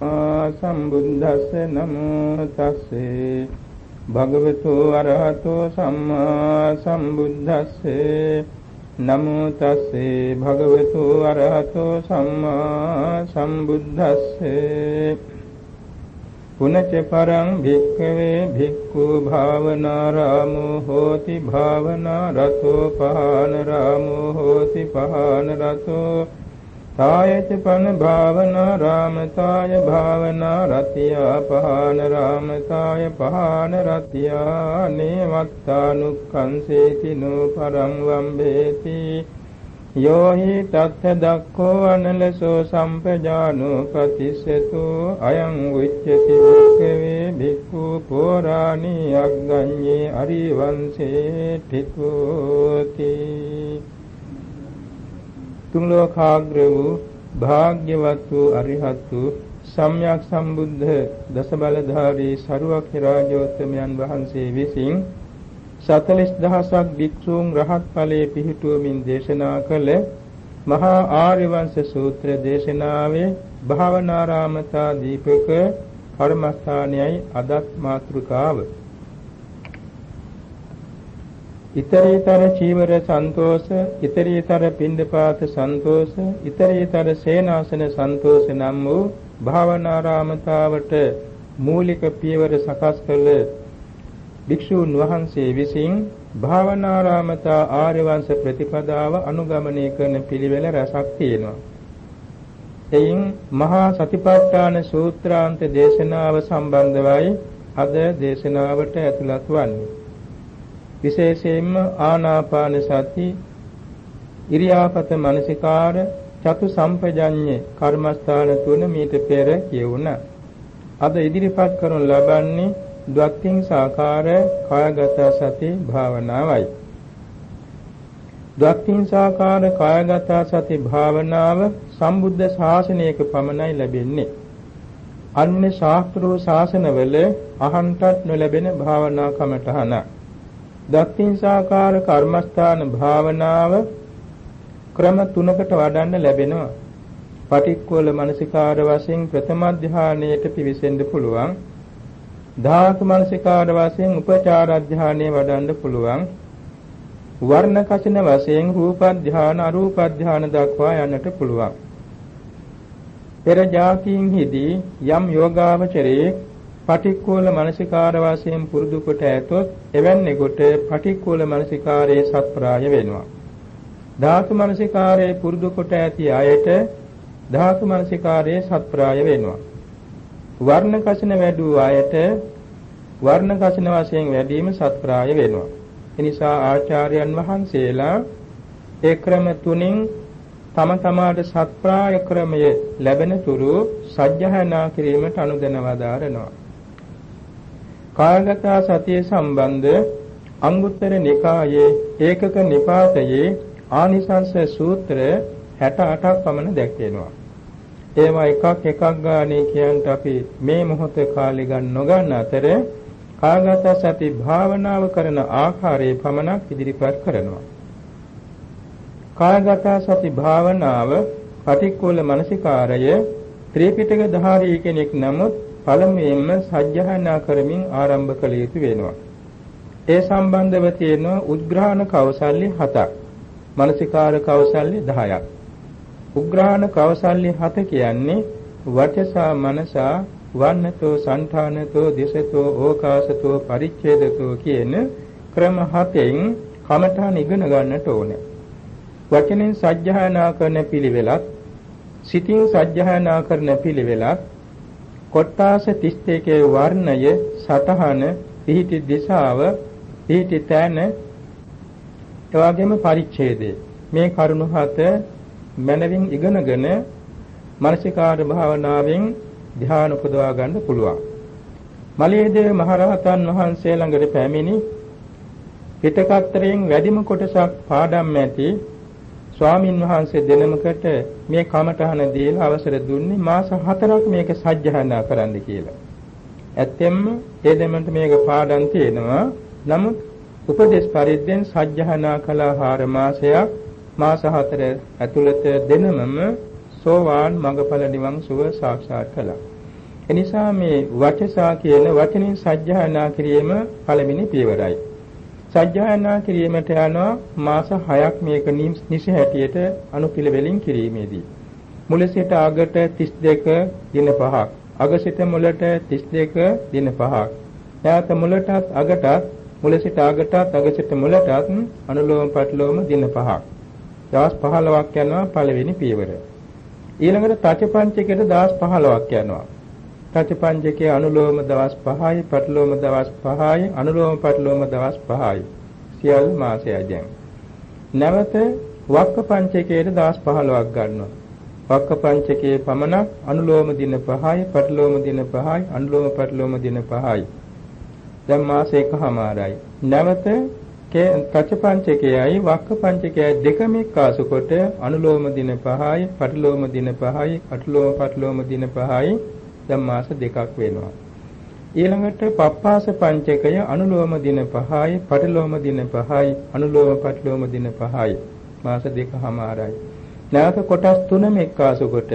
සම්බුද්දස්ස නමෝ තස්සේ. භගවතු අරහතෝ සම්මා සම්බුද්දස්සේ. නමෝ තස්සේ. භගවතු අරහතෝ සම්මා සම්බුද්දස්සේ. පුනච පරං භික්ඛවේ භික්ඛු භාවනාරාමෝ හෝති භාවනා රතෝ පහන රාමෝ හෝති පහන රතෝ තායච පන භාවනා රාමතාය භාවනා රතියා පහන රාමතාය පහන රතියා නේවත්තානුක්ඛංසේති නෝ පරං වම්බේති. යෝහි තත්ථ දක්ඛෝ අනලසෝ සම්පජානෝ පතිස්සතු අයං උච්චති භික්ඛවේ භික්ඛු පෝරාණී අග්ගඤ්ඤේ අරිවංශේ ඨිතෝති. තුන් ලෝකාග්‍ර වූ භාග්‍යවත් වූ අරිහත් වූ සම්්‍යක් සම්බුද්ධ දස බලධාරී සරුවක් රාජෝත්තමයන් වහන්සේ විසින් 40000ක් භික්ෂූන් රහත් ඵලයේ පිහිටුවමින් දේශනා කළ මහා ආර්යවංශ සූත්‍ර දේශනාවේ භාවනාරාමතා දීපක කර්මස්ථානයයි අදත් මාතෘකාව. ඊතරීතර චීවර සන්තෝෂ, ඊතරීතර පින්දපාත සන්තෝෂ, ඊතරීතර සේනාසන සන්තෝෂ නම් වූ භාවනාරාමතාවට මූලික පියවර සකස් කළ භික්ෂූන් වහන්සේ විසින් භාවනාරාමතා ආර්ය වංශ ප්‍රතිපදාව අනුගමනය කරන පිළිවෙල රසක් තියෙනවා. එයින් මහා සතිපට්ඨාන සූත්‍රාන්ත දේශනාව සම්බන්ධවයි අද දේශනාවට ඇතුළත් වන්නේ. විශේෂයෙන්ම ආනාපාන සති ඉරියාපත මනසිකාර චතු සම්පජඤ්ඤ කර්මස්ථාන තුන මීට පෙර කියවුණා. අද ඉදිරිපත් කරනු ලබන්නේ ද්වක්ඛින් සාකාර කායගත සති භාවනාවයි. ද්වක්ඛින් සාකාර කායගත සති භාවනාව සම්බුද්ධ ශාසනයක පමණයි ලැබෙන්නේ. අන්‍ය ශාස්ත්‍රෝ ශාසනවල අහන්ටත් නොලැබෙන භාවනා කමඨහනක්. දක්ඛින්සාකාර කර්මස්ථාන භාවනාව ක්‍රම තුනකට වඩන්න ලැබෙනවා. පටික්කුල මනසිකාර වශයෙන් ප්‍රථම ධානයේට පිවිසෙන්න පුළුවන්. ධාතු මනසිකාර වශයෙන් උපචාර ධානයේ වඩන්න පුළුවන්. වර්ණ කසින වශයෙන් රූප ධාන අරූප ධාන දක්වා යන්නට පුළුවන්. පෙර જાතියින්හිදී යම් යෝගාවචරයේ පටික්කෝල මනසිකාර වශයෙන් පුරුදු කොට ඇතොත් එවැන්නෙකුට පටික්කෝල මනසිකාරයේ සත්ප්‍රාය වෙනවා. ධාතු මනසිකාරයේ පුරුදු කොට ඇති අයට ධාතු මනසිකාරයේ සත්ප්‍රාය වෙනවා. වර්ණ කසින වැඩූ අයට වර්ණ කසින වශයෙන් වැඩිම සත්ප්‍රාය වෙනවා. එනිසා ආචාර්යයන් වහන්සේලා ඒ ක්‍රම තුنين තම තමාට සත්ප්‍රාය ක්‍රමය ලැබෙන තුරු සජ්ජහනා කිරීමට අනුදැනවදාරනවා. කායගත සතිය සම්බන්ධ අංගුත්තර නිකායේ ඒකක නිපාතයේ ආනිසංස සූත්‍ර 68ක් පමණ දැක්වෙනවා. ඒවා එකක් එකක් ගානේ කියන්ට අපි මේ මොහොතේ කාලෙ ගන්න නොගන්න අතර කායගත සති භාවනාව කරන ආකාරයේ පමණක් ඉදිරිපත් කරනවා. කායගත සති භාවනාව පටික්කුල මනසිකාරය ත්‍රිපිටක ධාරී කෙනෙක් නමුත් පළමුවෙන්ම සජ්ජහායනා කරමින් ආරම්භ කළ යුතු වෙනවා. ඒ සම්බන්ධව තියෙන උද්ග්‍රහණ කෞසල්‍ය 7ක්. මානසිකාර කෞසල්‍ය 10ක්. උග්‍රහණ කෞසල්‍ය 7 කියන්නේ වචසා මනසා වන්නතෝ సంఠානතෝ දිසතෝ ඕකාසතෝ පරිච්ඡේදතෝ කියන ක්‍රම හතෙන් කමඨාන ඉගෙන ගන්නට ඕනේ. වචනෙන් සජ්ජහායනා කරන පිළිවෙලක් සිතින් සජ්ජහායනා කරන පිළිවෙලක් කොට්ටාස 32 වර්ණය සතහන පිහිටි දිශාව පිහිටි තැන එවාගෙම පරිච්ඡේදය මේ කරුණු හත මනවින් ඉගෙනගෙන මානසිකාර භාවනාවෙන් ධ්‍යාන උපදවා ගන්න පුළුවන්. මලියදේව මහරහතන් වහන්සේ ළඟට පැමිණි පිටකතරයෙන් වැඩිම කොටසක් පාඩම් ඇති ස්වාමින් වහන්සේ දෙනමකට මේ කමඨහන දීලා අවසර දුන්නේ මාස 4ක් මේක සජ්ජහනා කරන්න කියලා. ඇත්තෙන්ම ඒ දෙමන්ට මේක පාඩම් තියෙනවා. නමුත් උපදේශ පරිද්දෙන් සජ්ජහනා කළා 4 මාසයක් මාස 4 ඇතුළත දෙනමම සෝවාන් මඟඵල නිවන් සුව සාක්ෂාත් කළා. එනිසා මේ වචසා කියන වචනින් සජ්ජහනා කිරීම පළවෙනි පියවරයි. සජ්ජායනා කිරීමට යනවා මාස 6ක් මේක නිසි හැටියට අනුපිළිවෙලින් කිරීමේදී. මුල සිට අගට 32 දින 5ක්. අග සිට මුලට 32 දින 5ක්. යාත මුලටත් අගටත් මුල සිට අගටත් අග සිට මුලටත් අනුලෝම පටලෝම දින 5ක්. දවස් 15ක් යනවා පළවෙනි පියවර. ඊළඟට තච පංචකයට දවස් 15ක් යනවා. තච පංචකයේ අනුලෝම දවස් 5යි, පටලෝම දවස් 5යි, අනුලෝම පටලෝම දවස් 5යි. සියල් මාසයයි දැන්. නැවත වක්ක පංචකයේ දවස් 15ක් ගන්නවා. වක්ක පංචකයේ පමණක් අනුලෝම දින 5යි, පටලෝම දින 5යි, අනුලෝම පටලෝම දින 5යි. දැන් මාස එකමාරයි. නැවත කච පංචකයයි වක්ක පංචකයයි දෙකම එක්කාසු කොට අනුලෝම දින 5යි, පටලෝම දින 5යි, අටලෝම පටලෝම දින 5යි දැන් මාස දෙකක් වෙනවා. ඊළඟට පප්පාස පංචකය අනුලෝම දින 5යි, පටලෝම දින 5යි, අනුලෝම පටලෝම දින 5යි. මාස දෙකමාරයි. නැවත කොටස් තුනම එක්කාසු කොට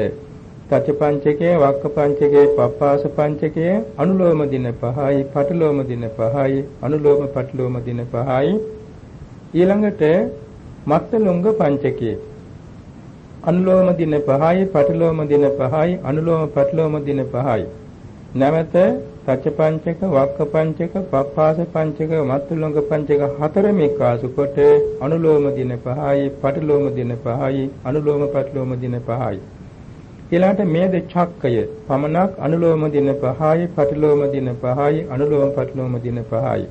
තච පංචකය, වක්ක පංචකය, පප්පාස පංචකය අනුලෝම දින 5යි, පටලෝම දින 5යි, අනුලෝම පටලෝම දින 5යි. ඊළඟට මත්තලොංග පංචකය අනුලෝම දින 5යි පටිලෝම දින 5යි අනුලෝම පටිලෝම දින 5යි නැවත තච්ච පංචක වක්ක පංචක පප්පාස පංචක මත්තුලංග පංචක හතරම එකාසු කොට අනුලෝම දින 5යි පටිලෝම දින 5යි අනුලෝම පටිලෝම දින 5යි ඊළාට මේද චක්කය පමණක් අනුලෝම දින 5යි පටිලෝම දින 5යි අනුලෝම පටිලෝම දින 5යි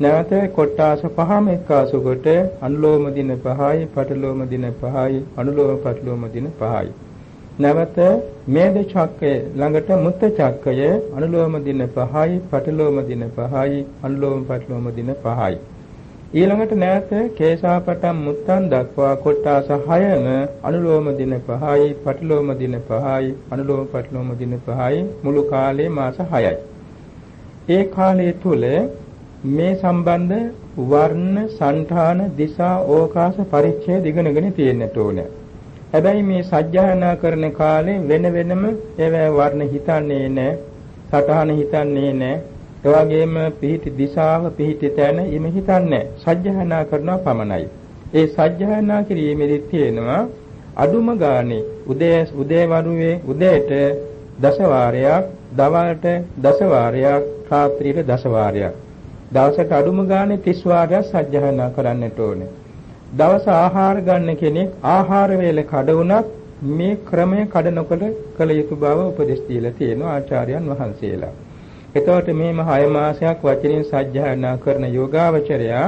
නැවත කොට්ටාස පහම එක්කාසු කොට අනුලෝම දින 5යි පටලෝම දින 5යි අනුලෝම පටලෝම දින 5යි නැවත මේද චක්කය ළඟට මුත්ත චක්කය අනුලෝම දින 5යි පටලෝම දින 5යි අනුලෝම පටලෝම දින 5යි ඊළඟට නැවත කේශාපටම් මුත්තන් දක්වා කොට්ටාස 6ම අනුලෝම දින 5යි පටලෝම දින 5යි අනුලෝම පටලෝම දින 5යි මුළු කාලේ මාස 6යි ඒ කාලය තුල මේ සම්බන්ධ වර්ණ, సంఠාන, දිසා, ඕකාස පරිච්ඡේද ඉගෙනගෙන තියෙන්නට ඕනේ. හැබැයි මේ සජ්ජායනා කරන කාලේ වෙන වෙනම ඒවා වර්ණ හිතන්නේ නැහැ, සටහන හිතන්නේ නැහැ. ඒ වගේම පිහිටි දිශාව, පිහිටි තැන ඉම හිතන්නේ සජ්ජායනා කරනවා පමණයි. ඒ සජ්ජායනා කිරීමේදී තියෙනවා අඩුම ගානේ උදේ උදේ වරුවේ උදේට දස වාරයක්, දවල්ට දස වාරයක්, රාත්‍රියට දස වාරයක් දවසට අඩුම ගානේ 30 වාරයක් සජ්ජහායනා කරන්නට ඕනේ. දවස ආහාර ගන්න කෙනෙක් ආහාර වේල කඩ වුණත් මේ ක්‍රමය කඩ නොකළ කළ යුතු බව උපදෙස් දීලා තියෙනවා ආචාර්යයන් වහන්සේලා. එතකොට මේම 6 මාසයක් වචනින් සජ්ජහායනා කරන යෝගාවචරයා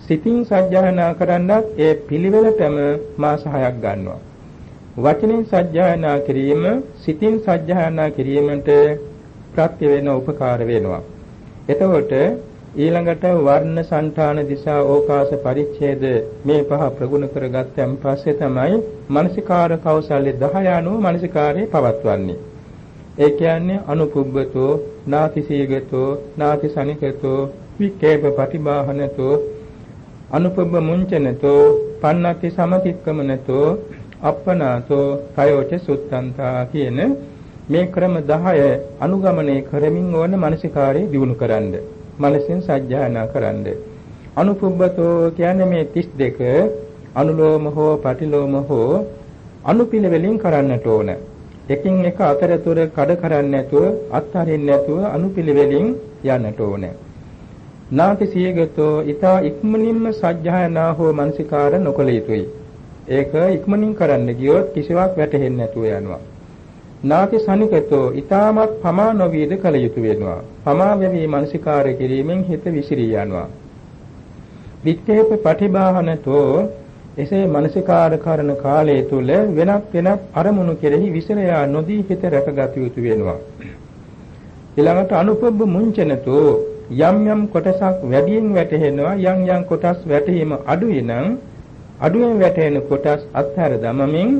සිතින් සජ්ජහායනා කරන්නත් ඒ පිළිවෙලටම මාස 6ක් ගන්නවා. වචනින් සජ්ජහායනා කිරීම සිතින් සජ්ජහායනා කිරීමට ප්‍රත්‍ය වෙන උපකාර වෙනවා. එතකොට ඊළඟට වර්ණ సంతාන දිසා ඕකාස පරිච්ඡේද මේ පහ ප්‍රගුණ කරගත්තන් පස්සේ තමයි මානසිකාර කෞශල්‍ය 10 අනුව මානසිකාරේ පවත්වන්නේ. ඒ කියන්නේ අනුපුබ්බතෝ නාතිසීගතෝ නාතිසනිකතෝ විකේප ප්‍රතිබාහනතෝ අනුපබ්බ මුංචනතෝ පන්නති සමතික්කමනතෝ අප්පනාතෝ කයෝච සුත්තන්තා කියන මේ ක්‍රම 10 අනුගමනය කරමින් ඕන මානසිකාරේ දිනු කරන්නේ මනසෙන් සජ්ජායනා කරන්න. අනුපුබ්බතෝ කියන්නේ මේ 32 අනුලෝම හෝ පටිලෝම හෝ අනුපිළිවෙලින් කරන්නට ඕන. එකින් එක අතරතුර කඩ කරන්නේ නැතුව අත්හරින්න නැතුව අනුපිළිවෙලින් යන්නට ඕන. නාති සියගතෝ ඊතා ඉක්මනින්ම සජ්ජායනා හෝ මනසිකාර නොකළ යුතුයි. ඒක ඉක්මනින් කරන්න ගියොත් කිසිවක් වැටහෙන්නේ නැතුව යනවා. නාති සනිකතෝ ඊ타මත් පමා නොවීද කල යුතු වෙනවා. පමා වෙවි මානසිකාර කිරීමෙන් හිත විසිරී යනවා. විත්තේප පටිභාහනතෝ එසේ මානසිකාර කරන කාලය තුල වෙනත් වෙනත් අරමුණු කෙරෙහි විසිර යා නොදී හිත රැකගත යුතු වෙනවා. ඊළඟට අනුපබ්බ මුංචනතෝ යම් යම් කොටසක් වැඩියෙන් වැටහෙනවා යම් යම් කොටස් වැටීම අඩුයි නම් අඩුවෙන් වැටෙන කොටස් අත්හැර දමමින්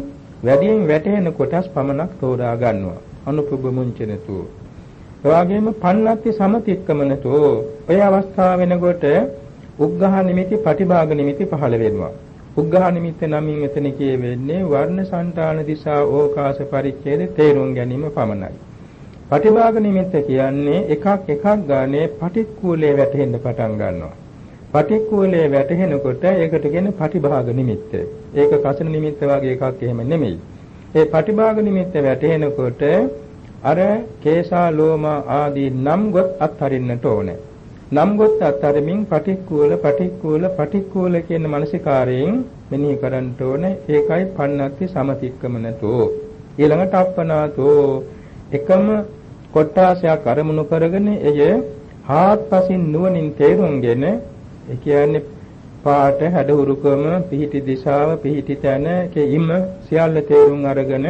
වැඩියෙන් වැටෙන කොටස් පමණක් තෝරා ගන්නවා. අනුපුබ මුංචනතු. එවාගෙම පන්නත්ති සමතික්කමනතු. ඔය අවස්ථාව වෙනකොට උග්ඝහ නිමිති ප්‍රතිභාග නිමිති පහළ වෙනවා. උග්ඝහ නිමිත්ත නමින් එතන කියවෙන්නේ වර්ණ సంతාන දිසා ඕකාස පරිච්ඡේද තේරුම් ගැනීම පමණයි. පටිභාග නිමිත්ත කියන්නේ එකක් එකක් ගානේ පටික්කුලේ වැටෙන්න පටන් ගන්නවා. පටික්කුලේ වැටෙනකොට ඒකට කියන්නේ පටිභාග නිමිත්ත. ඒක කසන නිමිත්ත වගේ එකක් එහෙම නෙමෙයි. ඒ පටිභාග නිමිත්ත වැටෙනකොට අර කේසා ලෝම ආදී නම් ගොත් අත්හරින්නට ඕනේ. නම් ගොත් අත්හරිමින් පටික්කුල පටික්කුල පටික්කුල කියන මානසිකාරයෙන් මෙනෙහි කරන්න ඕනේ. ඒකයි පන්නත්ති සමතික්කමනතෝ. ඊළඟට අප්පනාතෝ එකම කොට්ටාසයක් අරමුණු කරගෙන එය හාත්පසින් නුවණින් තේරුම්ගෙන ඒ කියන්නේ පාට හැඩහුරුකම පිහිටි දිශාව පිහිටි තැන කෙයිම සියල්ල තේරුම් අරගෙන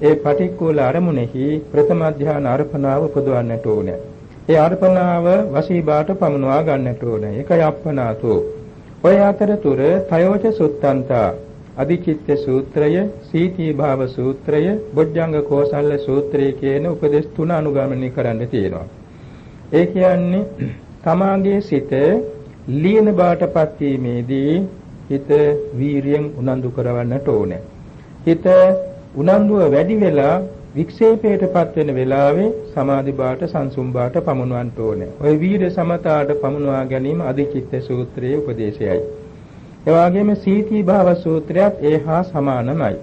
ඒ පටික්කුල අරමුණෙහි ප්‍රථම ධ්‍යාන අර්පණාව උපදවන්නට ඕනේ. ඒ අර්පණාව වශීබාට පමුණවා ගන්නට ඕනේ. ඒකයි අප්පනාතෝ. ඔය අතරතුර තයෝච සුත්තන්තා අදිචිත්ත සූත්‍රය, සීතී භාව සූත්‍රය, බොජ්ජංග කෝසල්ල සූත්‍රය කියන උපදේශ තුන අනුගමනය කරන්න තියෙනවා. ඒ කියන්නේ තමාගේ සිත ලීන බාටපත් වීමේදී හිත වීරියෙන් උනන්දු කරවන්නට ඕනේ. හිත උනන්දුව වැඩි වෙලා වික්ෂේපයටපත් වෙන වෙලාවේ සමාධි බාට සංසුම් බාට පමුණවන්න ඕනේ. ওই වීර සමතාට පමුණවා ගැනීම අධිචිත්ත සූත්‍රයේ උපදේශයයි. ඒ වගේම සීති භාව සූත්‍රයත් ඒ හා සමානමයි.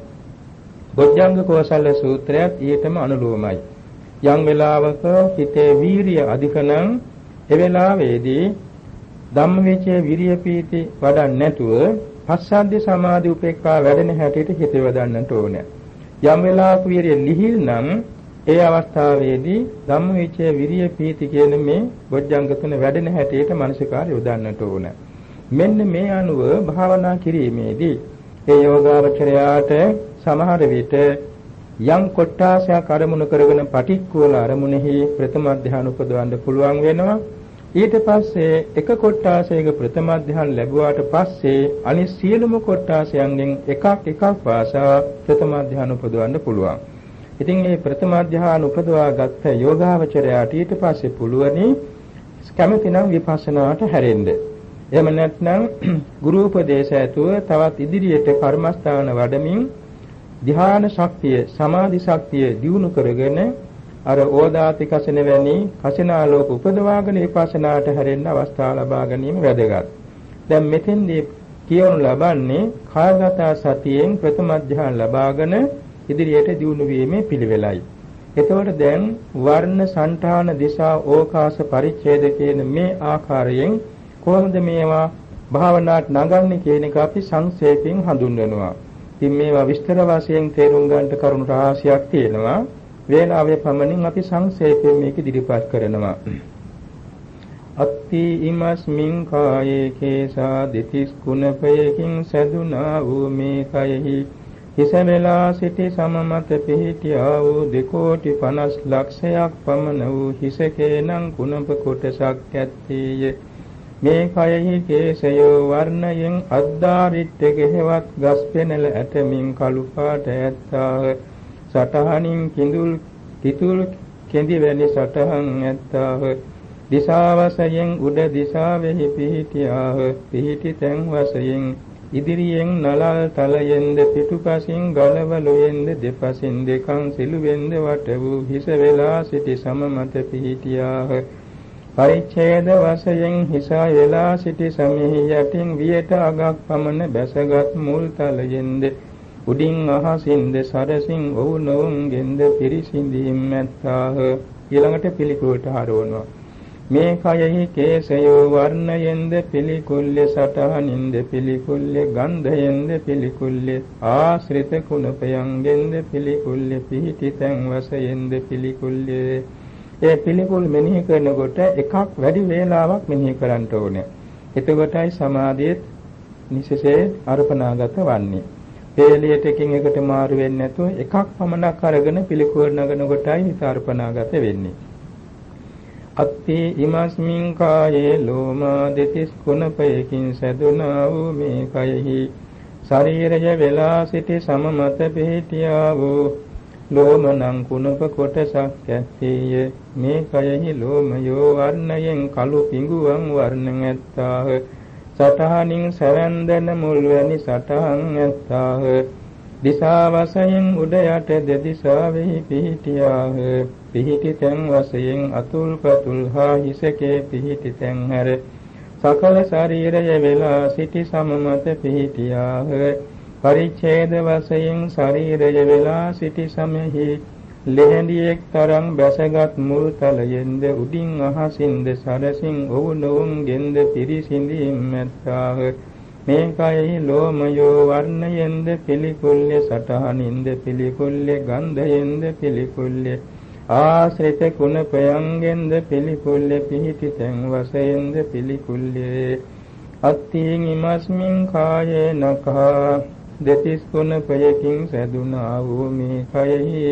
බොජ්ජංග කෝසල සූත්‍රයත් ඊටම අනුලෝමයි. යම් වෙලාවක හිතේ වීරිය අධිකනම් ඒ වෙලාවේදී ධම්මවිචේ විරිය පීති වඩන්නේ නැතුව පස්සද්ධි සමාධි උපේක්ඛා වැඩෙන හැටියට හිත යොදන්නට ඕනේ. යම් වෙලාවක විරිය ලිහිල් නම් ඒ අවස්ථාවේදී ධම්මවිචේ විරිය පීති කියන මේ බොජ්ජංග තුන වැඩෙන හැටියට මානසිකාර යොදන්නට ඕනේ. මෙන්න මේ අනුව භාවනා කිරීමේදී ඒ යෝගාවචරයාට සමහර විට යම් කොට්ටාසයක් අරමුණු කරගෙන පටික්කුල අරමුණෙහි ප්‍රථම ධ්‍යාන උපදවන්න පුළුවන් වෙනවා ඊට පස්සේ එක කොට්ටාසයක ප්‍රථම ධ්‍යාන ලැබුවාට පස්සේ අනිත් සියලුම කොට්ටාසයන්ගෙන් එකක් එකක් වාසා ප්‍රථම ධ්‍යාන උපදවන්න පුළුවන්. ඉතින් මේ ප්‍රථම ධ්‍යාන උපදවා ගත්ත යෝගාවචරයාට ඊට පස්සේ පුළුවනි කැමතිනම් විපස්සනාට හැරෙන්න. එහෙම නැත්නම් ගුරු උපදේශ ඇතුව තවත් ඉදිරියට කර්මස්ථාන වඩමින් ධ්‍යාන ශක්තිය සමාධි ශක්තිය දියුණු කරගෙන අර ඕදාති කසින වැනි කසිනාලෝක උපදවාගෙන විපස්සනාට හැරෙන්න අවස්ථාව ලබා ගැනීම වැදගත්. දැන් මෙතෙන්දී කියවනු ලබන්නේ කායගත සතියෙන් ප්‍රථම ධ්‍යාන ලබාගෙන ඉදිරියට දියුණු වීමේ පිළිවෙලයි. එතකොට දැන් වර්ණ, సంతාන, දිශා, ඕකාස, පරිච්ඡේද කියන මේ ආකාරයෙන් කොහොමද මේවා භාවනාවට නගන්නේ කියන එක අපි සංක්ෂේපයෙන් හඳුන්වනවා. ඉතින් මේවා විස්තර වශයෙන් තේරුම් ගන්නට කරුණු රාශියක් තියෙනවා. වේලාවේ පමණින් අපි සංක්ෂේපයෙන් මේක ඉදිරිපත් කරනවා. අත්ති ඉමස්මින් කායේ කේසා දෙතිස් කුණපයකින් සැදුනා වූ මේ කයෙහි හිස වෙලා සිටි සමමත පිහිටියා වූ දෙකෝටි 50 ලක්ෂයක් පමණ වූ හිසකේනම් කුණප කොටසක් ඇත්තේය මේ කයෙහි කේශයෝ වර්ණයෙන් අද්දාරිට්ඨ ගෙහෙවත් ගස් පෙනල ඇතමින් කළු පාට ඇත්තාහ සටහනින් කිඳුල් කිතුල් කෙඳි වැනි සටහන් ඇත්තාහ. දිශාවසයෙන් උඩ දිශාවෙහි පිහිටියාහ. පිහිටි තැන් වශයෙන් ඉදිරියෙන් නලල් තලයෙන්ද පිටුපසින් ගලවලුයෙන්ද දෙපසින් දෙකන් සිළුවෙන්ද වට වූ හිස වෙලා සිටි සම මත පිහිටියාහ. පරිච්ඡේද වශයෙන් හිසා වෙලා සිටි සමෙහි යටින් වියට අගක් පමණ බැසගත් මුල් තලයෙන්ද උඩින් අහසින්ද සරසින් ඔවුනොවුන්ගෙන්ද පිරිසිඳීම් ඇත්තාහ ඊළඟට පිළිකුලට හරවනවා මේ කයෙහි කේසයෝ වර්ණයෙන්ද පිළිකුල්ලේ සටහනින්ද පිළිකුල්ලේ ගන්ධයෙන්ද පිළිකුල්ලේ ආශ්‍රිත කුණපයන්ගෙන්ද පිළිකුල්ලේ පිහිටි තැන් වශයෙන්ද පිළිකුල්ලේ ඒ පිළිකුල් මෙනෙහි කරනකොට එකක් වැඩි වේලාවක් මෙනෙහි කරන්න ඕනේ. එතකොටයි සමාධියත් නිසසේ අර්පණාගත වන්නේ. වේලියට එකින් එකට මාරු වෙන්නේ නැතුව එකක් පමණක් අරගෙන පිළිකුල් නගන කොටයි හිත අර්පණාගත වෙන්නේ. අත්ති ඉමස්මින් කායේ ලෝමා දෙතිස් කුණපයකින් සැදුනා වූ මේ කයෙහි ශරීරය වෙලා සිටි සමමත පිහිටියා වූ ලෝමනං කුණප කොටසක් ඇත්තේය මේ කයෙහි ලෝමයෝ වර්ණයෙන් කළු පිඟුවන් වර්ණං ඇත්තාහ සටහනින් සැවැන්දන මුල් වැනි සටහන් ඇත්තාහ. දිසා වශයෙන් උඩ යට දෙදිසාවෙහි පිහිටියාහ. පිහිටි තැන් වශයෙන් අතුල් පතුල් හා හිසකේ පිහිටි තැන් හැර. සකල ශරීරය වෙලා සිටි සමමත පිහිටියාහ. පරිච්ඡේද වශයෙන් ශරීරය වෙලා සිටි සමෙහි ලෙහෙඬියෙක් තරම් බැසගත් මුල් තලයෙන්ද උඩින් අහසින්ද සරසින් ඔවුනොවුන්ගෙන්ද පිරිසිඳීම් මැත්තාහ. මේ කයෙහි ලෝමයෝ වර්ණයෙන්ද පිළිකුල්ය සටහනින්ද පිළිකුල්ය ගන්ධයෙන්ද පිළිකුල්ය ආශ්‍රිත කුණපයන්ගෙන්ද පිළිකුල්ය පිහිටි තැන් වශයෙන්ද පිළිකුල්ය අත්තිං ඉමස්මින් කායේ නඛා දෙතිස් කුණපයකින් සැදුනා වූ මේ කයෙහි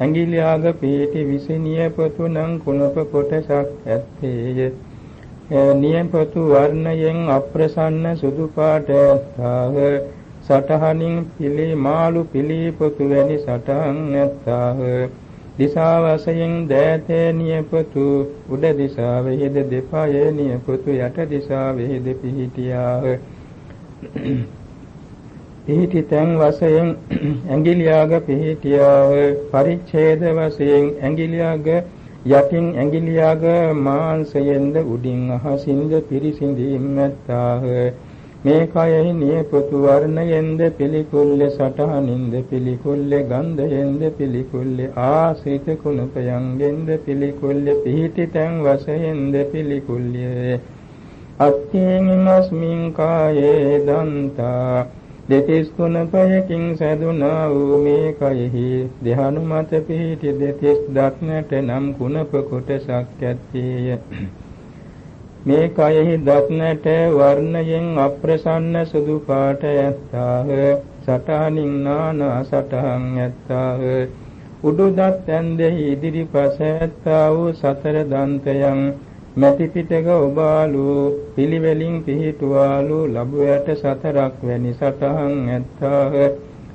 ඇඟිලියාග පිහිටි විසිනිය පොතුනම් කුණප කොටසක් ඇත්තේය. නියපොතු වර්ණයෙන් අප්‍රසන්න සුදු පාට ඇත්තාව සටහනින් පිළි මාළු පිළි පොතු වැනි සටහන් ඇත්තාව දිසා වශයෙන් දෑතේ නියපොතු උඩ දිසාවෙහිද දෙපය නියපොතු යට දිසාවෙහිද පිහිටියාව පිහිටි තැන් වශයෙන් ඇඟිලියාග පිහිටියාව පරිච්ඡේද වශයෙන් ඇඟිලියාග යටින් ඇඟිලියාග මාංශයෙන්ද උඩින් අහසින්ද පිරිසිඳීම් නැත්තාහ. මේ කයෙහි නියපොතු වර්ණයෙන්ද පිළිකුල්ල සටහනින්ද පිළිකුල්ල ගන්ධයෙන්ද පිළිකුල්ල ආසිත කුණපයන්ගෙන්ද පිළිකුල්ල පිහිටි තැන් වශයෙන්ද පිළිකුල්ය අත්ථේන මස්මින් කායේ දන්තා. දෙතිස් කුණපයකින් සැදුනා වූ මේ කයෙහි දෙහණු මත පිහිටි දෙතිස් දක්නට නම් කුණප කොටසක් ඇත්තේය. මේ කයෙහි දක්නට වර්ණයෙන් අප්‍රසන්න සුදු පාට ඇත්තාහ. සටහනින් නානා සටහන් ඇත්තාහ. උඩු දත් ඇන්දෙහි ඉදිරිපස ඇත්තා වූ සතර දන්තයන් මැටි පිටක ඔබාලු පිළිවෙලින් පිහිටුවාලු ලැබුවට සතරක් වැනි සතහන් ඇත්තාහ.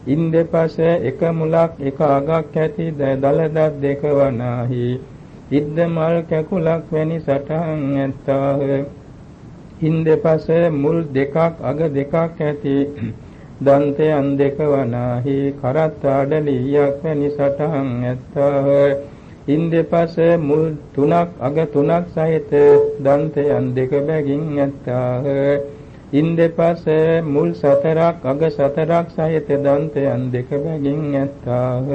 ඉන්දපස එක මුලක් එක අගක් ඇති දලදත් දෙක වනාහි. ඉද්ද මල් කැකුලක් වැනි සටහන් ඇත්තාහ. ඉන්දපස මුල් දෙකක් අග දෙකක් ඇති දන්තයන් දෙක වනාහි. කරත් ආඩලියක් වැනි සටහන් ඇත්තාහ. ඉන් දෙපස මුල් තුනක් අග තුනක් සහිත දන්තයන් දෙක බැගින් ඇත්තාහ. ඉන් දෙපස මුල් සතරක් අග සතරක් සහිත දන්තයන් දෙක බැගින් ඇත්තාහ.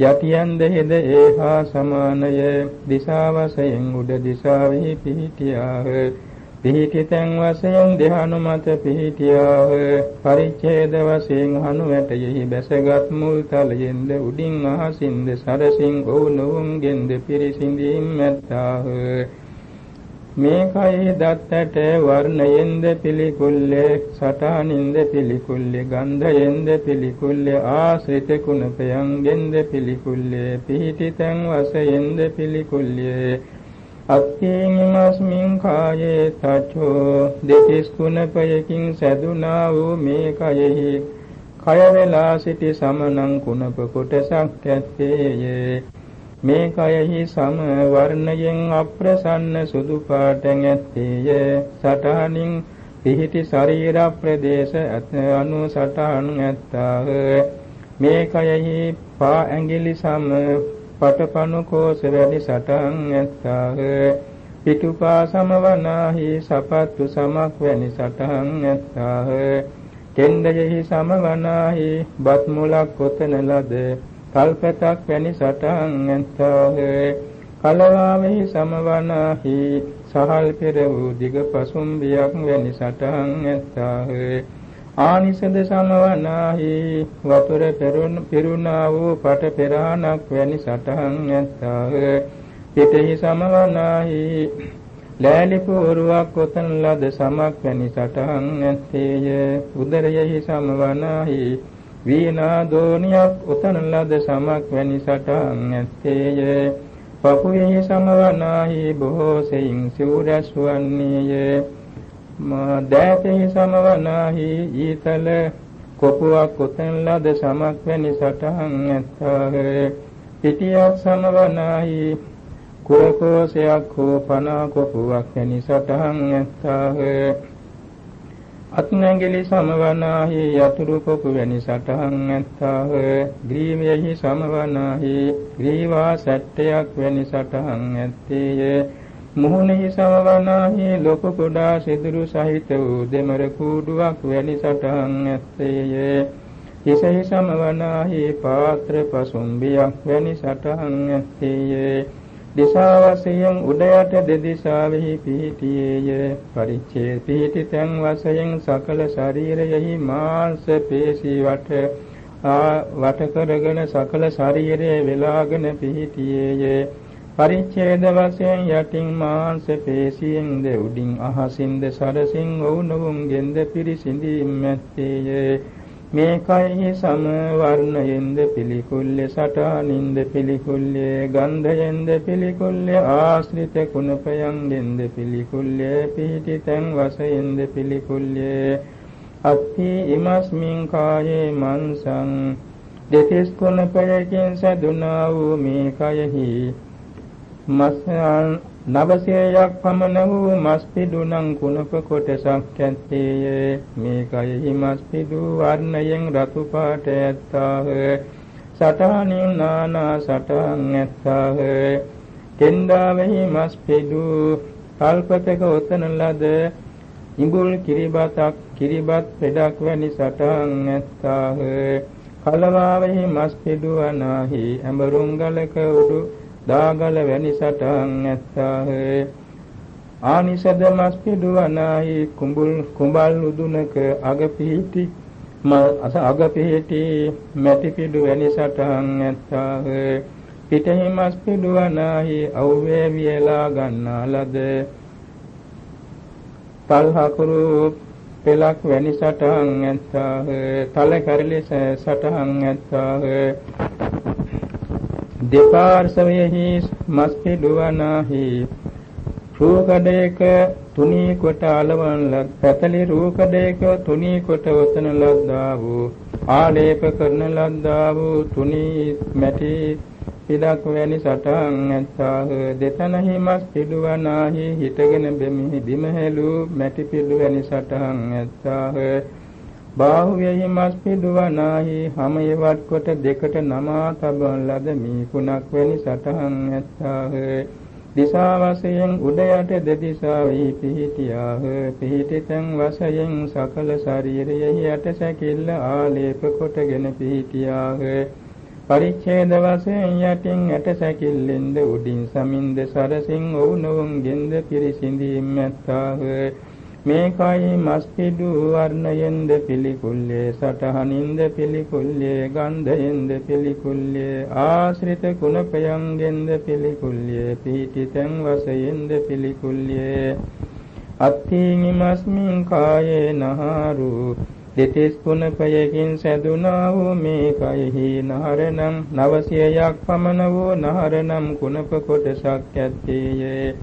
යටියන් දෙහෙද ඒහා සමානය. දිසා වශයෙන් උඩ දිසාවෙහි පිහිටියාහ. පිහිටි තැන් වශයෙන් ධ්‍යාන මත පිහිටියාහ. පරිච්ඡේද වශයෙන් හනු වැටෙහි බැසගත් මුල් තලයෙන්ද උඩින් අහසින්ද සරසින් ඔවුනොවුන්ගෙන්ද පිරිසිඳීම් මැත්තාහ මේ කයෙහි දත්තට වර්ණයෙන්ද පිළිකුල්ලේ සටහනින්ද පිළිකුල්ලේ ගන්ධයෙන්ද පිළිකුල්ලේ ආශ්‍රිත කුණපයන්ගෙන්ද පිළිකුල්ලේ පිහිටි තැන් වශයෙන්ද පිළිකුල්ලේ. අත්ථේමස්මින් කායේ තචෝ දෙතිස් කුණපයකින් සැදුනා වූ මේ කයෙහි කය වෙලා සිටි සමනං කුණප කොටසක් ඇත්තේය. මේ කයෙහි සම වර්ණයෙන් අප්‍රසන්න සුදු පාටෙන් ඇත්තේය. සටහනින් පිහිටි ශරීර ප්‍රදේශ අනු සටහන් ඇත්තාහ. මේ කයෙහි පා ඇඟිලි සම පටපණු කෝස වැඩි සටහන් ඇත්තාහ. පිටුපා සමවනාහි සපත්තු සමක් වැනි සටහන් ඇත්තාහ. කෙන්දයෙහි සමවනාහි බත් මුලක් කොතන ලද? කල්පතක් වැනි සටහන් ඇත්තාහ. කලවාවෙහි සමවනාහි සහල් පෙර වූ දිග පසුම්බියක් වැනි සටහන් ඇත්තාහ. ආනිසද සමවනාහි වතුර පෙරුණ පිරුණා වූ පට පෙරාණක් වැනි සටහන් ඇත්තාහ. පිටෙහි සමවනාහි ලෑලි පුරුවක් කොතන ලද සමක් වැනි සටහන් ඇත්තේය. උදරයෙහි සමවනාහි වීණා දෝනියක් උතන ලද සමක් වැනි සටහන් ඇත්තේය. පපුවෙහි සමවනාහි බොහෝ සෙයින් සිවුරස් වන්නේය. දෑතෙහි සමවනාහි ඊතල කොපුවක් උතන් ලද සමක් වැනි සටහන් ඇත්තාහ. පිටියක් සමවනාහි කුරකෝසයක් හෝ පනා කොපුවක් වැනි සටහන් ඇත්තාහ. අත්නැගිලි සමවනාහි යතුරු පොකු වැනි සටහන් ඇත්තාහ. ග්‍රීවයෙහි සමවනාහි ග්‍රීවා සැට්ටයක් වැනි සටහන් ඇත්තේය. මුහුණෙහි සමවනාහි ලොකු කුඩා සිදුරු සහිත වූ දෙමර කූඩුවක් වැනි සටහන් ඇත්තේය. හිසෙහි සමවනාහි පාත්‍ර පසුම්බියක් වැනි සටහන් ඇත්තේය. දිසා වශයෙන් උඩයට දෙදිසාවෙහි පිහිටියේය. පරිච්ඡේ පිහිටි තැන් වශයෙන් සකල ශරීරයෙහි මාංශ පේශී වට වට කරගෙන සකල ශරීරයේ වෙලාගෙන පිහිටියේය. පරිච්ඡේද වශයෙන් යටින් මාංශ පේශීෙන්ද උඩින් අහසින්ද සරසින් වුණුන්ගෙන්ද පිරිසිඳීම් ඇත්තේය මේ කයෙහි සම වර්ණයෙන්ද පිළිකුල්ලේ සටහනින්ද පිළිකුල්ලේ ගන්ධයෙන්ද පිළිකුල්ලේ ආශ්‍රිත කුණපයන්ගෙන්ද පිළිකුල්ලේ පිහිටි තැන් වශයෙන්ද පිළිකුල්ලේ අත්ථි ඉමස්මින් කායේ මන්සං දෙතිස් කුණපයකින් සදුනා වූ මේ කයෙහි මස්යන් නවසේයක් පමණ වූ මස්පිඩුණං කුණප කොටසක් ඇත්තේය. මේකයෙහි මස්පිඩු වර්ණයෙන් රතු පාට ඇත්තාහ. සටහනින් නානා සටහන් ඇත්තාහ. කෙන්දාවෙහි මස්පිඩු කල්පතක ඔතන ලද ඉඹුල් කිරිබතක් කිරිබත් පෙඩක් වැනි සටහන් ඇත්තාහ. කලවාවෙහි මස්පිඩු අනාහි ඇඹරුම් ගලක උඩු දාගල වැනි සටහන් ඇත්තාහ. ආනිසද මස් පිඩුවනායි කුඹුල් කුඹල් උදුනක අග පිහිටි අස අග පිහිටි මැටි පිඩු වැනි සටහන් ඇත්තාහ. පිටෙහි මස් පිඩුවනායි අව්වේ වියලා ගන්නා ලද තල්හකුරු පෙලක් වැනි සටහන් ඇත්තාහ. තල කැරලි සටහන් ඇත්තාහ. දෙපාර්ශවයෙහි මස් පිඩුවනාහි රූකඩයක තුනී කොට අලවන ලද පැතලි රූකඩයක තුනී කොට ඔතන ලද්දා වූ ආලේප කරන ලද්දා වූ තුනී මැටි පිටක් වැනි සටහන් ඇත්තාහ. දෙතනහි මස් පිඩුවනාහි හිටගෙන බෙමි බිමහැලු මැටි පිඩු වැනි සටහන් ඇත්තාහ. බාහුවේහි මස් පිදුවනාහි හමයවත් කොට දෙකට නමා තබන ලද මීකුණක් වැනි සටහන් ඇත්තාහ. දිසා වශයෙන් උඩ යට දෙදිසාවෙහි පිහිටියාහ. පිහිටිතෙන් වශයෙන් සකල ශරීරයෙහි යට සැකිල්ල ආලේප කොටගෙන පිහිටියාහ. පරිච්ඡේද වශයෙන් යටින් යට සැකිල්ලෙන්ද උඩින් සමින්ද සරසින් ඔවුනොවුන් ගෙන්ද පිරිසිඳීම් ඇත්තාහ. මේ කයි මස්පිඩු වර්ණයෙන්ද පිළිකුල්ලේ සටහනින්ද පිළිකුල්ලේ ගන්ධයෙන්ද පිළිකුල්ලේ ආශ්‍රිත කුණපයන්ගෙන්ද පිළිකුල්ලේ පීතිතෙන් වශයෙන්ද පිළිකුල්ලේ. අත්ථීනි මස්මින් කායේ නහරු දෙතිස් කුණපයකින් සැදුනා වූ මේ කයෙහි නහරනම් නවසියයක් පමණ වූ නහරනම් කුණප කොටසක් ඇත්තේය.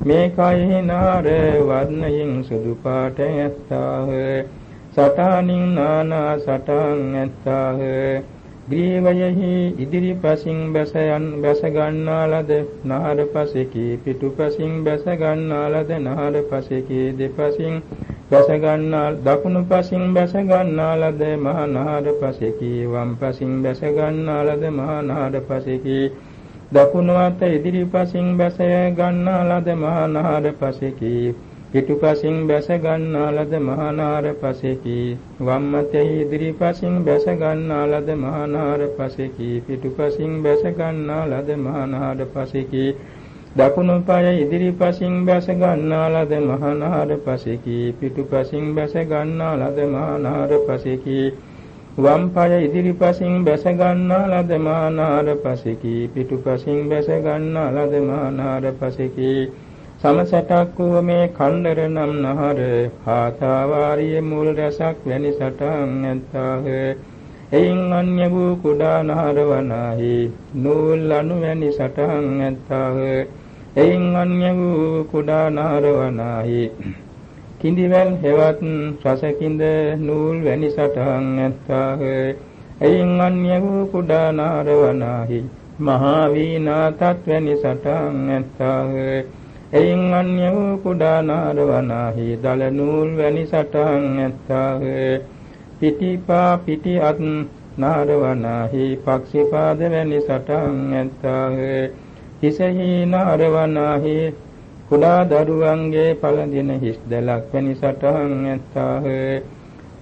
මේ කයෙහි නාර වර්ණයෙන් සුදු පාට ඇත්තාහ. සටහනින් නානා සටහන් ඇත්තාහ. ග්‍රීවයෙහි ඉදිරිපසින් බැස යන් බැස ගන්නා ලද නාර පසෙකි පිටුපසින් බැස ගන්නා ලද නාර පසෙකි දෙපසින් බැස ගන්නා දකුණු පසින් බැස ගන්නා ලද මහා නාර පසෙකි වම් පසින් බැස ගන්නා ලද මහා නාර පසෙකි. දකුණු අත ඉදිරිපසින් බැස ගන්නා ලද මහා නාර පසෙකි පිටුපසින් බැස ගන්නා ලද මහා නාර පසෙකි. වම් අතේ ඉදිරිපසින් බැස ගන්නා ලද මහා නාර පසෙකි පිටුපසින් බැස ගන්නා ලද මහා නාර පසෙකි. දකුණු පාය ඉදිරිපසින් බැස ගන්නා ලද මහා නාර පසෙකි පිටුපසින් බැස ගන්නා ලද මහා නාර පසෙකි. වම් පාය ඉදිරිපසින් බැස ගන්නා ලද මානාර පසෙකි පිටුපසින් බැස ගන්නා ලද මානාර පසෙකි. සමසටක් වූ මේ කණ්ඩර නම් නහර හාතාවාරිය මුල් රසක් වැනි සටහන් ඇත්තාහ. එයින් අන්‍ය වූ කුඩා නහර වනාහි නූල් අනු වැනි සටහන් ඇත්තාහ. එයින් අන්‍ය වූ කුඩා නහර වනාහි කිඳිවැල් හෙවත් රසකින්ද නූල් වැනි සටහන් ඇත්තාහ. එයින් අන්‍ය වූ කුඩා නාරවනාහි මහා වීණා තත් වැනි සටහන් ඇත්තාහ. එයින් අන්‍ය වූ කුඩා නාරවනාහි දල නූල් වැනි සටහන් ඇත්තාහ. පිටිපා පිටි අත් නාරවනාහි පක්ෂිපාද වැනි සටහන් ඇත්තාහ. හිසෙහි නාරවනාහි කුඩා දරුවන්ගේ පළඳින හිස් දැලක් වැනි සටහන් ඇත්තාහ.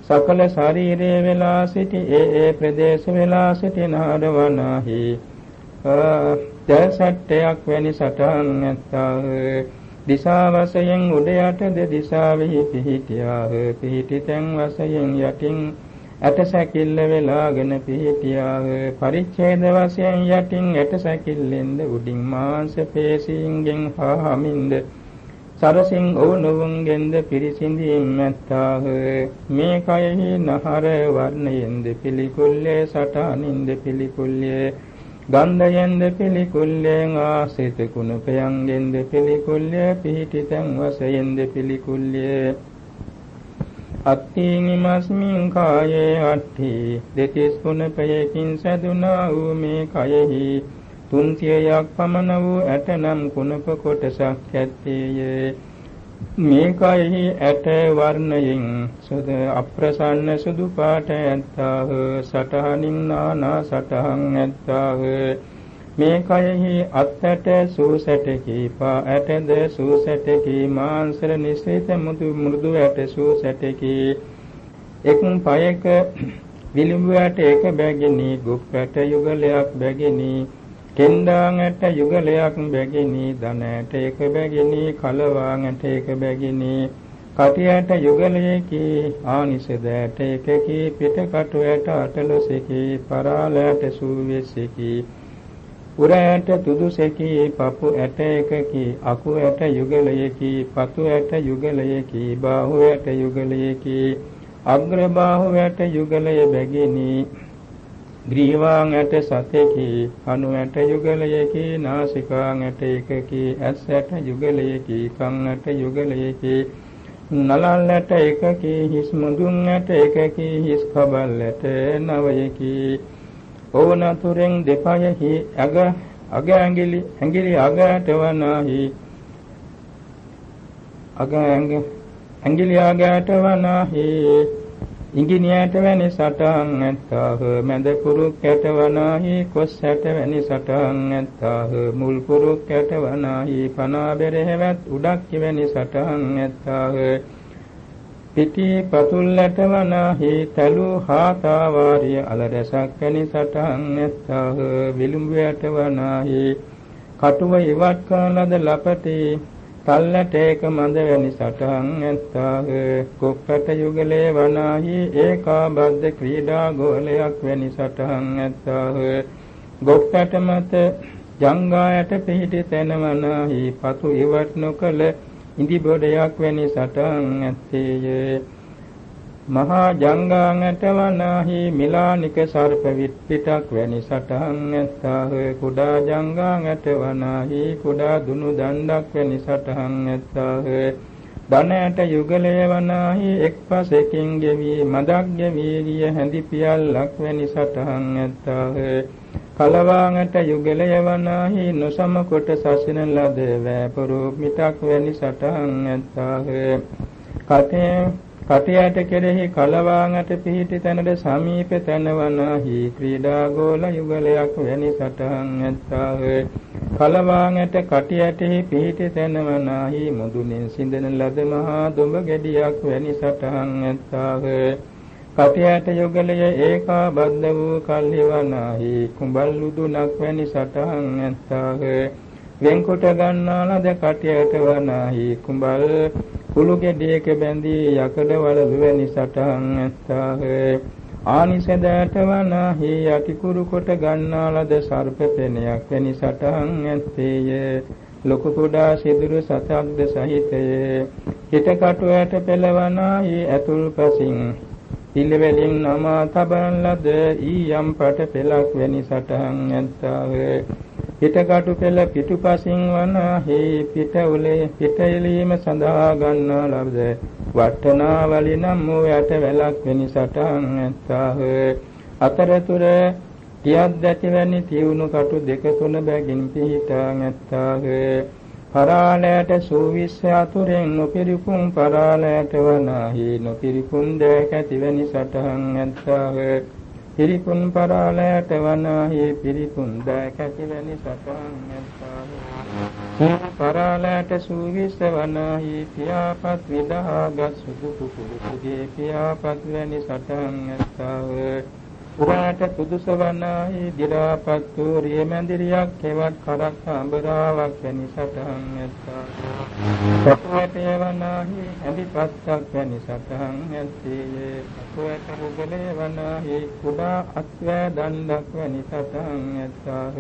සකල ශරීරයේ වෙලා සිටි ඒ ඒ ප්‍රදේශ වෙලා සිටි නාරවනාහි දැසට්ටයක් වැනි සටහන් ඇත්තාහ. දිසා වශයෙන් උඩ යටද දිසාවෙහි පිහිටියාහ. පිහිටි තැන් වශයෙන් යටින් ඇටසැකිල්ල වෙලාගෙන පිහිටියාහ. පරිච්ඡේද වශයෙන් යටින් ඇටසැකිල්ලෙන්ද උඩින් මාංශ පේශීන්ගෙන් හාමින්ද සරසින් ඕනවුන්ගෙන්ද පිරිසිඳීම් ඇත්තාහ. මේ කයෙහි නහර වර්ණයෙන්ද පිළිකුල්ලේ සටහනින්ද පිළිකුල්ලේ ගන්ධයෙන්ද පිළිකුල්ලෙන් ආසිත කුණපයන්ගෙන්ද පිළිකුල්ය පිහිටිතං වශයෙන්ද පිළිකුල්ය අත්ථීනිමස්මින් කායේ අට්ඨි. දෙතිස් කුණපයකින් සැදුනා වූ මේ කයෙහි තුන්සියයක් පමණ වූ ඇතනම් කුණප කොටසක් ඇත්තේය. මේකයෙහි ඇට වර්ණයෙන් සුද අප්‍රසන්න සුදු පාට ඇත්තාහ. සටහනින් නානා සටහන් ඇත්තාහ. මේකයෙහි අත්ඇට සූසැටකි පා ඇටද සූසැටකි මාංශර නිශ්චිත මුදු මෘදු ඇට සූසැටකි එක් පයක විලිඹු ඇට එක බැගිනි ගුප් ඇට යුගලයක් බැගිනි කෙන්දාඟට යුගලයක් බැගිනි ධනයට එක බැගිනි කලවාඟට එක බැගිනි කටියට යුගලයකි ආනිසදයට එකකි පිටකටුවට අටලොසකි පරාලයට සූවෙසකි. උරයට තුදුසකි පපු ඇට එකකි අකු ඇට යුගලයකි පතු ඇට යුගලයකි බාහුවට යුගලයකි අග්‍ර බාහුවට යුගලය බැගිනි ග්‍රීවාං ඇට සතෙකි අනු ඇට යුගලයකි නාසිකාං ඇට එකකි ඇස් ඇට යුගලයකි කන් ඇට යුගලයකි නලල් ඇට එකකි හිස් මුදුන් ඇට එකකි හිස් කබල් ඇට නවයකි. ඕනතුරෙන් දෙපයෙහි අග අග ඇඟිලි ඇඟිලි අග ඇට වනාහි අග ඇඟිලි අග ඇට වනාහි ඉංගිනියට වැනි සටහන් ඇත්තාහ. මැද පුරුක් ඇට වනාහි කොස් ඇට වැනි සටහන් ඇත්තාහ. මුල් පුරුක් ඇට වනාහි පනා බෙරහෙවත් උඩක් වැනි සටහන් ඇත්තාහ. පිටි පතුල් ඇට වනාහි තලු හාතා වාරිය අලරසක් වැනි සටහන් ඇත්තාහ. විලුඹ ඇට වනාහි කටුව ඉවත් කාලද ලපටේ තල්ලට ඒක මඳ වැනි සටහන් ඇත්තාහ. කොක්කට යුගලේ වනාහි ඒකා බද්ද ක්‍රීඩා ගෝලයක් වැනි සටහන් ඇත්තාහ. ගොක්කට මත ජංගායට පිහිටි තැන වනාහි පසු ඉවත් නොකල ඉදි බොඩයක් වැනි සටහන් ඇත්තේය. මහා ජංගාංගට වනාහි මිලානික සර්ප විත්පිටක් වැනි සටහන් ඇත්තාහ. කුඩා ජංගාංගට වනාහි කුඩා දුනු දණ්ඩක් වැනි සටහන් ඇත්තාහ. ධනයට යුගලය වනාහි එක්පසකින් ගෙවි මදක් ගෙවි ගිය හැඳි පියල්ලක් වැනි සටහන් ඇත්තාහ. කලවාංගට යුගලය වනාහි නොසම කොට සසින ලද වෑපරු මිටක් වැනි සටහන් ඇත්තාහ. කතේ කටයට කෙරෙහි කලවාංගට පිහිටි තැනට සමීප තැනවනාහි ක්‍රීඩා ගෝල යුගලයක් වැනි සටහන් ඇත්තාහ. කලවාංගට කටියටෙහි පිහිටි තැනවනාහි මුදුනින් සිඳන ලද මහා දුඹ ගෙඩියක් වැනි සටහන් ඇත්තාහ. කටයට යුගලය ඒකා බද්ධ වූ කල්හි වනාහි කුඹල් උදුනක් වැනි සටහන් ඇත්තාහ. වෙන්කොට ගන්නා ලද කටයට වනාහි කුඹල් කුළු ගෙඩියක බැඳී යකඩ වලලු වැනි සටහන් ඇත්තාහ. ආනිසදයට වනාහි යටිකුරු කොට ගන්නා ලද සර්ප පෙනයක් වැනි සටහන් ඇත්තේය. ලොකු කුඩා සිදුරු සතක්ද සහිතය. හිත කටුවට පෙළවනාහි ඇතුල් පසින් පිළිවෙලින් නමා තබන ලද ඊයම් පට පෙලක් වැනි සටහන් ඇත්තාහ. පිටකටු පෙළ පිටුපසින් වනාහි පිට උලේ පිට එලීම සඳහා ගන්නා ලබ්ද වට්ටනාවලි නම් වූ යට වැලක් වෙනි සටහන් ඇත්තාහ. අතරතුර තියක් දැති වැනි තියුණු කටු දෙක තුන බැගින් පිහිටා ඇත්තාහ. පරාලයට සූවිස්ස අතුරෙන් නොපිරිපුන් පරාලයට වනාහි නොපිරිපුන් දැක ඇතිවැනි සටහන් ඇත්තාව පිරිපුන් පරාලයට වනාහි පිරිපුන් දැක ඇතිවැනි සටහන් ඇත්තාව පරාලයට සූවිස්ස වනාහි පියාපත් විදහාගත් සුදු කුකුළු සුගේ පියාපත් වැනි සටහන් ඇත්තාව පුරාට සුදුස වනාහි දි รา පත් වූ රියමැදිරියක් කෙවත් කරක් අඹරාවක් වැනි සටහන් ඇත්තා. සතුවට වනාහි ඇලිපත්තක් වැනි සටහන් ඇත්තේ. සතුවට මුගලේ වනාහි කුඩා අත්වැ දණ්ඩක් වැනි සටහන් ඇත්තාහ.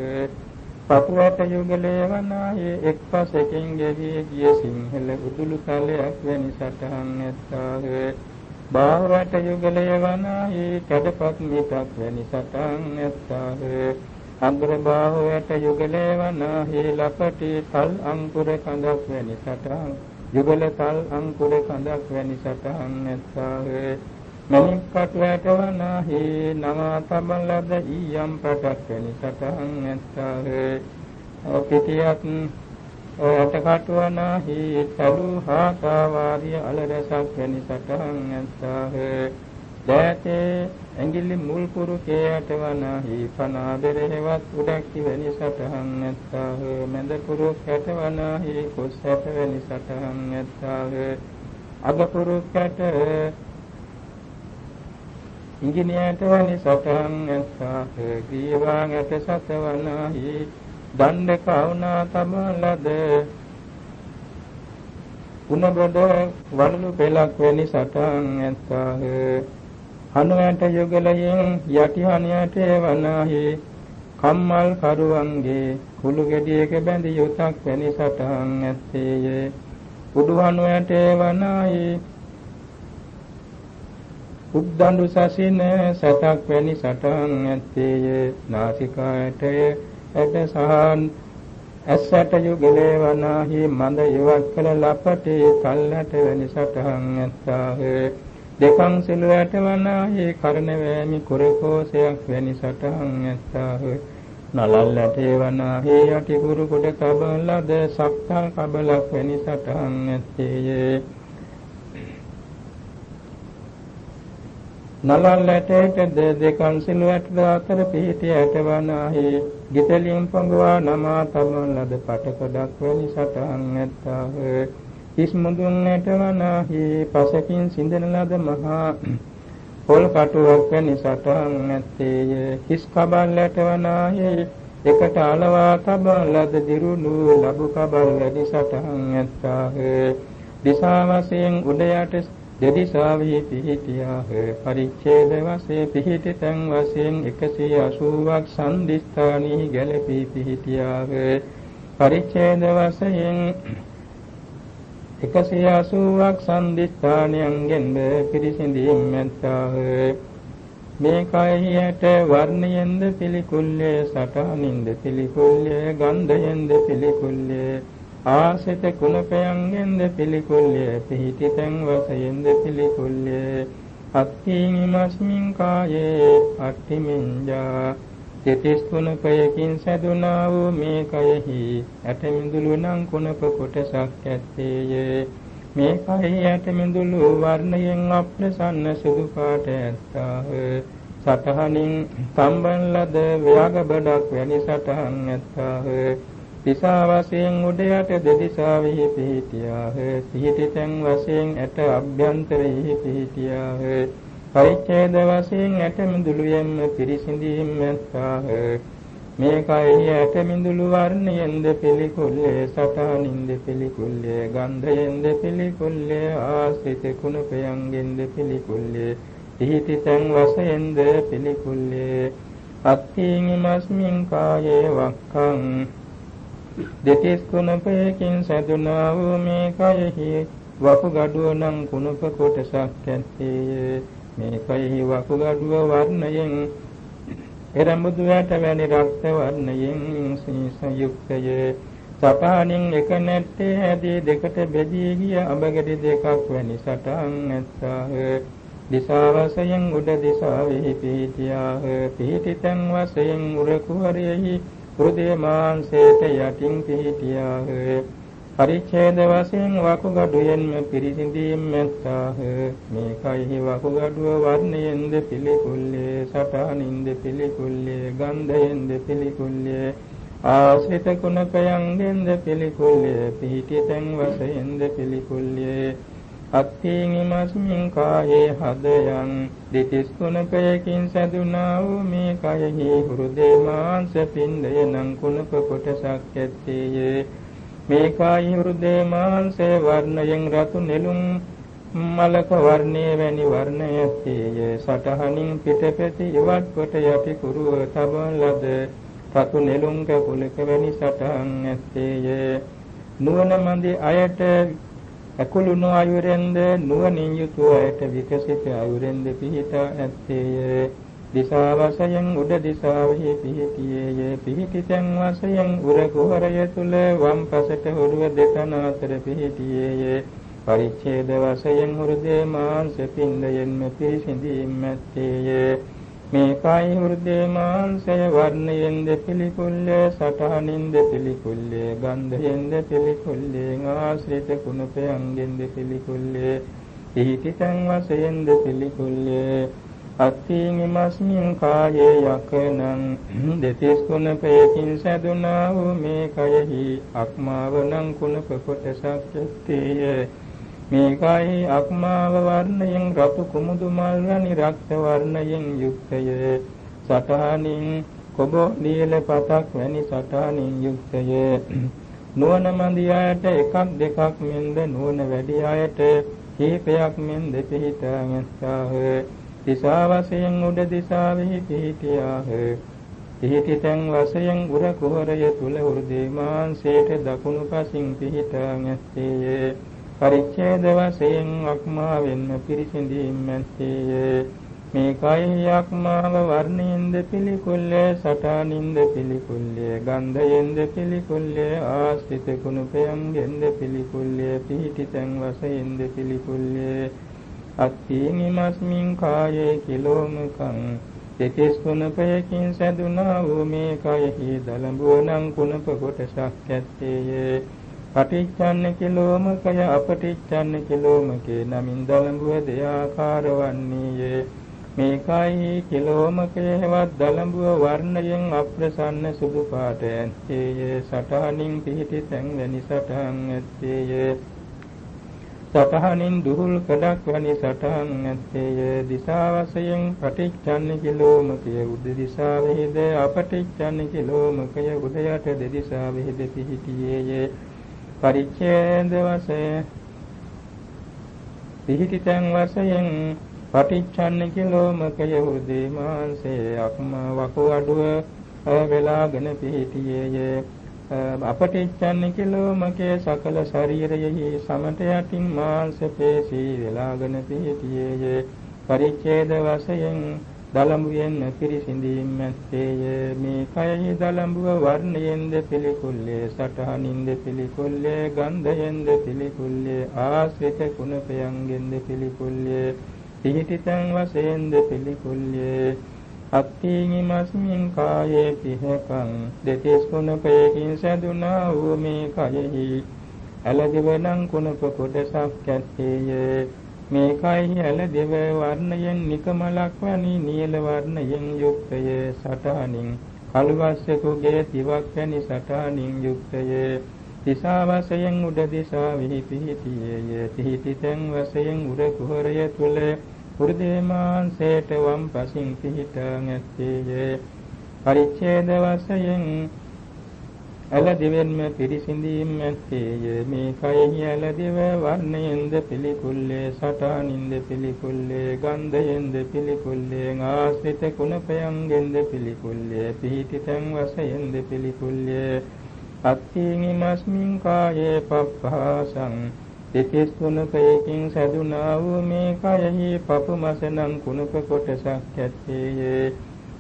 පපුවට යුගලේ වනාහි එක්පසකින් ගෙවි ගිය සිංහල උදුළු තලයක් වැනි සටහන් ඇත්තාහ. බාහුවට යුගලය වනාහි කඩපත් මිටක් වැනි සටන් නැත්තාහ අග්‍ර බාහුවට යුගලය වනාහි ලපටි තල් අංකුර කඳක් වැනි සටන් යුගල තල් අංකුර කඳක් වැනි සටන් නැත්තාහ මණික් කටුවට වනාහි නවා තබන ලද ඊයම් පටක් වැනි සටන් නැත්තාහ පිටියක් ඔයට කටුවනාහි සලු හාකාවාරිය අලරසක් වැනි සටහන් ඇත්තාහ. දෑතේ ඇඟිලි මුල් පුරු කේයට වනාහි පනා බෙරෙහිවත් උඩක් වැනි සටහන් ඇත්තාහ. මැද පුරු කැට වනාහි කුස් හැට වැනි සටහන් ඇත්තාහ. අග පුරු කැට ඉංගිනේට වැනි සටහන් ඇත්තාහ. ගීවාන් ඇට සත වනාහි දණ්ඩ කවුනා තමලද උනබඩ වඩලු පෙලක් වැනි සටන් ඇත්තාහ. හනුවැට යුගලයෙන් යටි හනියට වනාහි. කම්මල් කරුවන්ගේ කුළු ගෙඩියක බැඳ යුතක් වැනි සටහන් ඇත්තේය. උඩු හනුවැට වනාහි. උද්දඬු සසින සතක් වැනි සටහන් ඇත්තේය. නාසිකායටය ඇට සහන් ඇස්සට යුගලේ වනාහි මන්ද ඉවත් කළ ලපටේ කල්ලට වැනි සටහන් ඇත්තාහ. දෙකං සිලුවට වනාහි කරන වෑමි කුරකෝසයක් වැනි සටහන් ඇත්තාහ. නලල්ලට වනාහි යටි කුරු කොට කබලද සක්තල් කබලක් වැනි සටහන් ඇත්තේය. නලල්ලටට දෙකන් සිලුවට අතර පිහිටි ඇටවනාහි ගිතලින් පඟවා නමා තමන් ලද පටකොඩක් වැනි සටහන් ඇත්තාහ. හිස් මුදුන් ඇටවනාහි පසකින් සිඳන ලද මහා පොල් කටුවක් වැනි සටහන් ඇත්තේය. හිස් කබල් ඇටවනාහි එකට අලවා තබන ලද දිරුණු ලබු කබල් වැඩි සටහන් ඇත්තාහ. දිසා වශයෙන් උඩ යට දෙදිසාවෙහි පිහිටියාහ පරිච්ඡේද වශයෙන් පිහිටි තැන් වශයෙන් 180ක් සම්දිස්ථානෙහි ගැලපී පිහිටියාහ පරිච්ඡේද වශයෙන් 180ක් සම්දිස්ථානයන්ගෙන් පිරිසිඳීම් ඇත්තාහ මේ කයෙහියට වර්ණයෙන්ද පිළිකුල්ලේ සටහනින්ද පිළිකුල්ලේ ගන්ධයෙන්ද පිළිකුල්ලේ ආසිත කුණපයන්ගෙන්ද පිළිකුල්ය පිහිටි තැන් වශයෙන්ද පිළිකුල්ය. අත්ථීනිමස්මින් කායේ අට්ඨිමින්ජා තෙතිස් කුණපයකින් සැදුනා වූ මේ කයෙහි ඇතමිඳුළු නම් කුණප කොටසක් ඇත්තේය. මේ කයෙහි ඇතමිඳුළු වර්ණයෙන් අප්‍රසන්න සුදු පාට ඇත්තාහ. සතහනින් සම්බන් ලද ව්‍යාග බඩක් වැනි සටහන් ඇත්තාහ. දිසා වශයෙන් උඩ යට දෙදිසාවෙහි පිහිටියාහ. පිහිටි තැන් වශයෙන් ඇට අභ්‍යන්තරෙහි පිහිටියාහ. පරිච්ඡේද වශයෙන් ඇට මිදුළු යම් පිරිසිඳීම් ඇත්තාහ. මේ කයෙහි ඇට මිදුළු වර්ණයෙන්ද පිළිකුල්ලේ සටහනින්ද පිළිකුල්ලේ ගන්ධයෙන්ද පිළිකුල්ලේ ආසිත කුණපයන්ගෙන්ද පිළිකුල්ලේ පිහිටි තැන් වශයෙන්ද පිළිකුල්ලේ අත්ථීන් මස්මින් කායේ වක්ඛං දෙතිස් කුණපයකින් සැදුනා වූ මේ කයෙහි වකුගඩුව නම් කුණප කොටසක් ඇත්තේය. මේ කයෙහි වකුගඩුව වර්ණයෙන් එරඹුදු යට වැනි රක්ත වර්ණයෙන් සංයුක්තය. සපානින් එක නැත්තේ හැදී දෙකට බෙදී ගිය අඹගෙඩි දෙකක් වැනි සටහන් ඇත්තාහ. දිසා වශයෙන් උඩ දිසාවෙහි පිහිටියාහ. පිහිටි තැන් වශයෙන් උර කුහරයෙහි හෘදය මාංශයට යටින් පිහිටියාහ. පරිච්ඡේද වශයෙන් වකුගඩුයෙන්ම පිරිසිඳීම් මැත්තාහ. මේ කයෙහි වකුගඩුව වර්ණයෙන්ද පිළිකුල්ලේ සටහනින්ද පිළිකුල්ලේ ගන්ධයෙන්ද පිළිකුල්ලේ ආශ්‍රිත කුණකයන්ගෙන්ද පිළිකුල්ලේ පිහිටි තැන් වශයෙන්ද පිළිකුල්ලේ අත්ථීන් ඉමස්මින් කායේ හදයන්. දෙතිස් කුණකයකින් සැදුනා වූ මේ කයෙහි හෘදේ මාංශ පින්ඩය නම් කුණක කොටසක් ඇත්තේය. මේ කායි හෘදේ මාංශේ වර්ණයෙන් රතු නෙළුම් මලක වර්ණයේ වැනි වර්ණය ඇත්තේය. සටහනින් පිටපැති ඉවත් කොට යටි කුරුව තබන ලද රතු නෙළුම් කැපුලක වැනි සටහන් ඇත්තේය. නුවණ මන්දි අයට අකුළු නොඅයුරෙන්ද නුවණින් යුතු අයට විකසිත අයුරෙන්ද පිහිටා ඇත්තේය. දිසා වශයෙන් උඩ දිසාවෙහි පිහිටියේය. පිහිටි තැන් වශයෙන් උර කුහරය තුල වම් පසට ඔරුව දෙකන අතර පිහිටියේය. පරිච්ඡේද වශයෙන් හෘදේ මාංශ පින්ඩයෙන්ම පිරිසිඳීම් ඇත්තේය. මේ කාය හෘදේ මාංශය වර්ණයෙන්ද පිළිකුල්ලේ සටහනින්ද පිළිකුල්ලේ ගන්ධයෙන්ද පිළිකුල්ලේ ආශ්‍රිත කුණපයන්ගෙන්ද පිළිකුල්ලේ පිහිටිතන් වශයෙන්ද පිළිකුල්ලේ අත්ථීන් ඉමස්මින් කායේ යකනං දෙතිස් කුණපයකින් සැදුනා වූ මේ කයෙහි අක්මාවනං කුණප කොටසක් ඇත්තේය. මේකයි අක්මාව වර්ණයෙන් රතු කුමුදු මල් වැනි රක්ත වර්ණයෙන් යුක්තය. සටහනින් කොබ නිල පතක් වැනි සටහනින් යුක්තය. නුවණ මන්දි අයට එකක් දෙකක් මෙන්ද නුවණ වැඩි අයට කීපයක් මෙන්ද පිහිටා නැත්තාහ දිසා වශයෙන් උඩ දිසාවෙහි පිහිටියාහ. පිහිටි තැන් වශයෙන් උර කුහරය තුල හෘදේ මාංශයට දකුණු පසින් පිහිටා නැත්තේය පරිච්ඡේද වශයෙන් අක්මාවෙන්ම පිරිසිඳීම් ඇත්තේය මේ කයෙහි අක්මාව වර්ණයෙන්ද පිළිකුල්ලේ සටානින්ද පිළිකුල්ලේ ගන්ධයෙන්ද පිළිකුල්ලේ ආස්තිත කුණපයන්ගෙන්ද පිළිකුල්ලේ පිහිටි තැන් වශයෙන්ද පිළිකුල්ලේ අත්ථීනිමස්මින් කායේ කිලෝමකං දෙතිස් කුණපයකින් සැදුනා වූ මේ කයෙහි දලඹුවනම් කුණප කොටසක් ඇත්තේය. පටිච්චන්න කිලෝමකය අපටිච්චන්න කිලෝමකේ නමින් දලඹුව දෙආකාර වන්නේය. මේකයි කිලෝමකේ හෙවත් දලඹුව වර්ණයෙන් අප්‍රසන්න සුදු පාට ඇත්තේය සටහනින් පිහිටි තැන් වැනි සටහන් ඇත්තේය. සටහනින් දුහුල් කඩක් වැනි සටහන් ඇත්තේය. දිසා වශයෙන් පටිච්චන්න කිලෝමකය උද දිසාවෙහිද අපටිච්චන්න කිලෝමකය උද යට දෙදිසාවෙහිද පිහිටියේය. පරිච්ඡේද වශයෙන් පිහිටි තැන් වශයෙන් පටිච්චන්න කිලෝමකය හෘදේ මාංශේ අක්ම වකු අඩුව වෙලාගෙන පිහිටියේය. අපටිච්චන්න කිලෝමකේ සකල ශරීරයෙහි සමට යටින් මාංශ පේශී වෙලාගෙන පිහිටියේය. පරිච්ඡේද වශයෙන් දලඹුවෙන් පිරිසිඳීම් ඇත්තේය. මේ කයෙහි දලඹුව වර්ණයෙන්ද පිළිකුල්ලේ සටහනින්ද පිළිකුල්ලේ ගන්ධයෙන්ද පිළිකුල්ලේ ආශ්‍රිත කුණපයන්ගෙන්ද පිළිකුල්ලේ පිහිටිතං වශයෙන්ද පිළිකුල්ලේ. අත්ථීනි මස්මින් කායේ පිහකං දෙතිස් කුණපයකින් සැදුනා වූ මේ කයෙහි ඇලදිවනං කුණප කොටසක් ඇත්තේය. මේකයි ඇල දෙව වර්ණයෙන් නිකමලක් වැනි නියල වර්ණයෙන් යුක්තය සටහනින්. කළුවස්සෙකුගේ තිවක් වැනි සටහනින් යුක්තය. දිසා වශයෙන් උඩ දිසා විහි පිහිටියේය. පිහිටි තැන් වශයෙන් උර කුහරය තුල හෘදේ මාංශයට වම් පසින් පිහිටා ඇත්තේය. පරිච්ඡේද වශයෙන් ඇල දිවෙන්ම පිරිසිඳීම් ඇත්තේය. මේ කයෙහි ඇල දිව වර්ණයෙන්ද පිළිකුල්ලේ සටානින්ද පිළිකුල්ලේ ගන්ධයෙන්ද පිළිකුල්ලේ ආශ්‍රිත කුණපයන්ගෙන්ද පිළිකුල්ලේ පිහිටි තැන් වශයෙන්ද පිළිකුල්ලේ අත්ථීනි මස්මින් කායේ පප්පාසං දෙතිස් කුණපයකින් සැදුනා වූ මේ කයෙහි පපුමසනම් කුණප කොටසක් ඇත්තේය.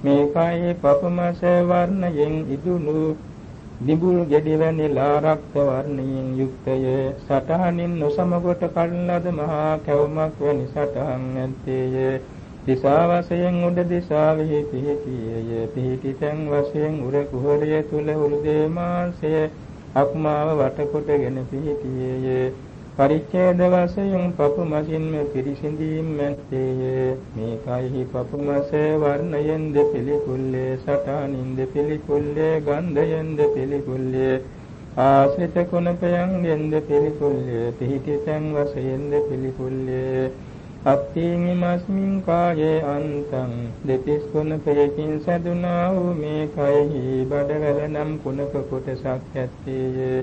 මේ කයෙහි පපුමස වර්ණයෙන් ඉදුණු නිබුල් ගෙඩි වැනි ලාරක්ත වර්ණයෙන් යුක්තය සටහනින් නොසමකොට කල්ලද මහා කැවුමක් වැනි සටහන් ඇත්තේය. දිසා වශයෙන් උඩ දිසාවෙහි පිහිටියේය. පිහිටි තැන් වශයෙන් උර කුහරය තුල උරුදේ මාංශය අක්මාව වටකොටගෙන පිහිටියේය. පරිච්ඡේද වශයෙන් පපු මසින්ම පිරිසිඳීම් මැත්තේය. මේ කයිහි පපු මසේ වර්ණයෙන්ද පිළිකුල්ලේ සටහනින්ද පිළිකුල්ලේ ගන්ධයෙන්ද පිළිකුල්ලේ ආශ්‍රිත කුණපයන්ගෙන්ද පිළිකුල්ලේ පිහිටි තැන් වශයෙන්ද පිළිකුල්ලේ අත්ථීමිමස්මින් කායේ අන්තං දෙතිස් කුණපයකින් සැදුනා වූ මේ කයෙහි බඩවැල නම් කුණක කොටසක් ඇත්තේය.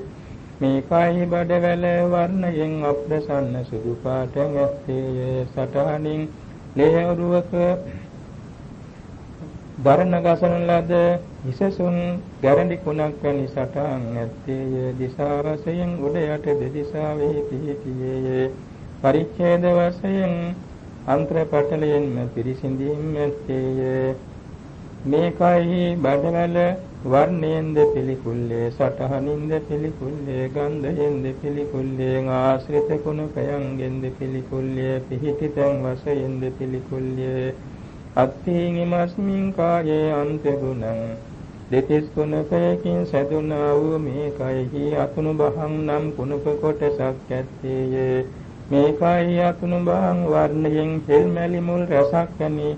මේ කයෙහි බඩවැල වර්ණයෙන් අප්‍රසන්න සුදු පාටෙන් ඇත්තේය සටහනින් ලේහරුවක දරණ ගසන ලද හිසසුන් ගැරඬි කුණක් වැනි සටහන් ඇත්තේය දිසා වශයෙන් උඩ යට දෙදිසාවෙහි පිහිටියේය පරිච්ඡේද වශයෙන් අන්තර පටලයෙන්ම පිරිසිඳීම් ඇත්තේය මේකයි බඩවැල වර්ණයෙන්ද පිළිකුල්ලේ සටහනින්ද පිළිකුල්ලේ ගන්ධයෙන්ද පිළිකුල්ලේ ආශ්‍රිත කුණපයන්ගෙන්ද පිළිකුල්ලේ පිහිටිතං වශයෙන්ද පිළිකුල්ලේ. අත්ථීනිමස්මින් කායේ අන්තගුණං. දෙතිස් කුණපයකින් සැදුනා වූ මේ කයෙහි අතුණු බහං නම් කුණප කොටසක් ඇත්තේය. මේකයි අතුණු බහං වර්ණයෙන් තෙල්මැලි මුල් රසක් වැනි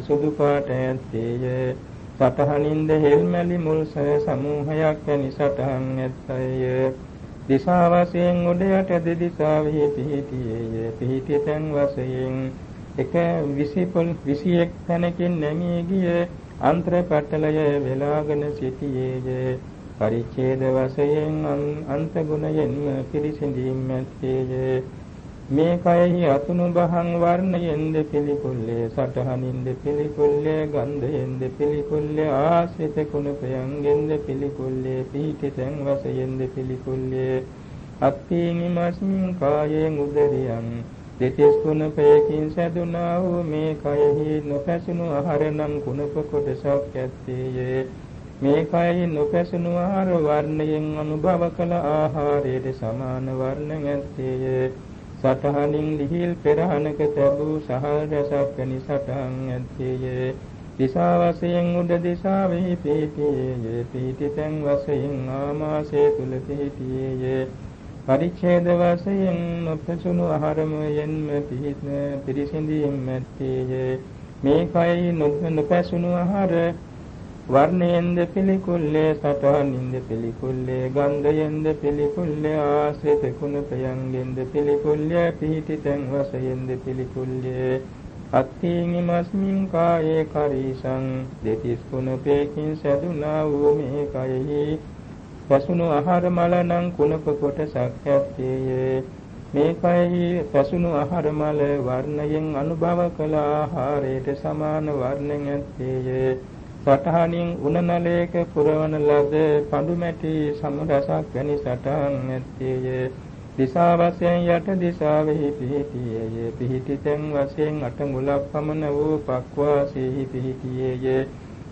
සුදු පාට ඇත්තේය. සතහනින්ද හෙල්මැලි මුල් සමූහයක් වැනි සටහන් ඇත්තය. දිසා වශයෙන් උඩ යට දෙදිසාවෙහි පිහිටියේය. පිහිටි තැන් වශයෙන් එක 20 21 තැනකින් නැමී ගිය අන්තර පටලය වෙලාගෙන සිටියේය. පරිච්ඡේද වශයෙන් අන්ත ගුණයෙන්ම පිරිසිඳීම් ඇත්තේය. මේ කයෙහි අතුණු බහං වර්ණයෙන්ද පිළිකුල්ලේ සටහනින්ද පිළිකුල්ලේ ගන්ධයෙන්ද පිළිකුල්ලේ ආශ්‍රිත කුණපයන්ගෙන්ද පිළිකුල්ලේ පීඨිතෙන් වශයෙන්ද පිළිකුල්ලේ අත්ථීනිමස්මින් කායෙන් උදරියන් දෙතිස් කුණපයකින් සැදුනා වූ මේ කයෙහි නොපැසුණු ආහාර නම් කුණප කොටසක් ඇත්තේය. මේ කයෙහි නොපැසුණු ආහාර වර්ණයෙන් අනුභව කළ ආහාරයට සමාන වර්ණ ඇත්තේය. සටහනින් ලිහිල් පෙරහනක තැබූ සහල් රසක් වැනි සටහන් ඇත්තේය. දිසා වශයෙන් උඩ දිසාවෙහි පිහිටියේය. පිහිටි තැන් වශයෙන් ආමාශය තුල පිහිටියේය. පරිච්ඡේද වශයෙන් නොපසුණු ආහාරමයෙන්ම පිහිට පිරිසිඳීම් ඇත්තේය. මේ කයි නොපසුණු ආහාර වර්ණයෙන්ද පිළිකුල්ලේ සටහනින්ද පිළිකුල්ලේ ගන්ධයෙන්ද පිළිකුල්ලේ ආශ්‍රිත කුණපයන්ගෙන්ද පිළිකුල්ලේ පිහිටිතෙන් වශයෙන්ද පිළිකුල්ලේ. අත්ථීනිමස්මින් කායේ කරීසං දෙතිස් කුණපේකින් සැදුනා වූ මේ කයෙහි පසුණු ආහාර මල නම් කුණප කොටසක් ඇත්තේය මේ කයෙහි පසුණු ආහාර මල වර්ණයෙන් අනුභව කළ ආහාරයට සමාන වර්ණයෙන් ඇත්තේය. සටහනින් උණනලයක පුරවන ලද පඳු මැටි සමරසක් වැනි සටහන් ඇත්තේය. දිසා වශයෙන් යට දිසාවෙහි පිහිටියේය. පිහිටි තැන් වශයෙන් අටඟුලක් පමණ වූ පක්වාසෙහි පිහිටියේය.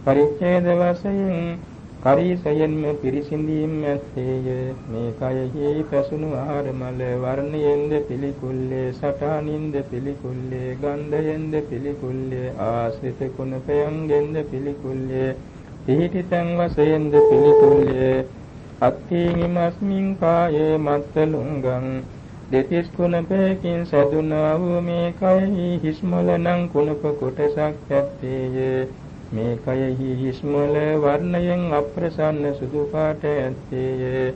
පරිච්ඡේද වශයෙන් කරීසයෙන්ම පිරිසිඳීම් ඇත්තේය. මේ කයෙහි පැසුණු ආහාර මල වර්ණයෙන්ද පිළිකුල්ලේ සටහනින්ද පිළිකුල්ලේ ගන්ධයෙන්ද පිළිකුල්ලේ ආශ්‍රිත කුණපයන්ගෙන්ද පිළිකුල්ලේ පිහිටි තන් වශයෙන්ද පිළිකුල්ලේ අත්ථීනිමස්මින් කායේ මත්තලුංගං දෙතිස් කුණපයකින් සදුනා වූ මේ කයෙහි හිස්මල නම් කුණප කොටසක් ඇත්තේය. මේ කයෙහි හිස්මල වර්ණයෙන් අප්‍රසන්න සුදු පාට ඇත්තේය.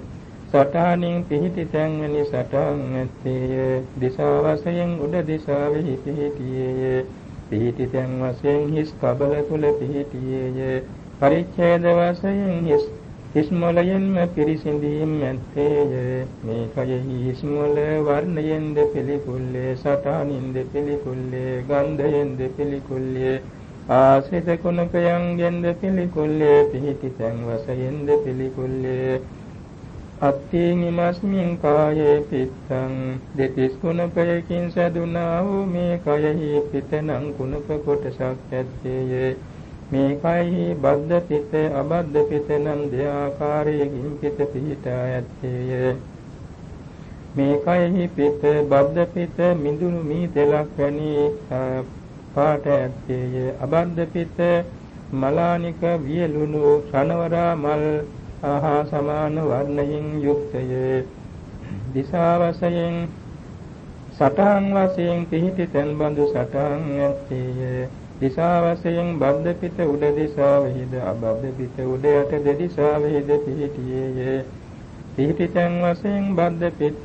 සටහනින් පිහිටි තැන්වැනි සටහන් ඇත්තේය. දිසා වශයෙන් උඩ දිසාවෙහි පිහිටියේය. පිහිටි තැන් වශයෙන් හිස් කබල තුල පිහිටියේය. පරිච්ඡේද වශයෙන් හිස් හිස්මලයෙන්ම පිරිසිඳීම් ඇත්තේය. මේ කයෙහි හිස්මල වර්ණයෙන්ද පිළිකුල්ලේ සටහනින්ද පිළිකුල්ලේ ගන්ධයෙන්ද පිළිකුල්ලේ ආශ්‍රිත කුණකයන්ගෙන්ද පිළිකුල්ලේ පිහිටි තැන් වශයෙන්ද පිළිකුල්ලේ. අත්ථීනිමස්මින් කායේ පිත්තං දෙතිස් කුණපයකින් සැදුනා වූ මේ කයෙහි පිතනම් කුණප කොටසක් ඇත්තේය. මේ කයෙහි බද්ධ පිත අබද්ධ පිත නම් දෙආකාරයකින් පිත පිහිටා ඇත්තේය. මේ කයෙහි පිත බද්ධ පිත මිදුණු මී තෙලක් වැනි පාට ඇත්තේය. අබද්ද පිත මලානික වියලුණු රණවරා මල් ආහා සමාන වර්ණයෙන් යුක්තය. දිසා වශයෙන් සටහන් වශයෙන් පිහිටි තැන් බඳු සටහන් ඇත්තේය. දිසා වශයෙන් බද්ද පිට උඩ දිසාවෙහිද අබද්ද පිට උඩ යට දෙදිසාවෙහිද පිහිටියේය. පිහිටි තැන් වශයෙන් බද්ද පිට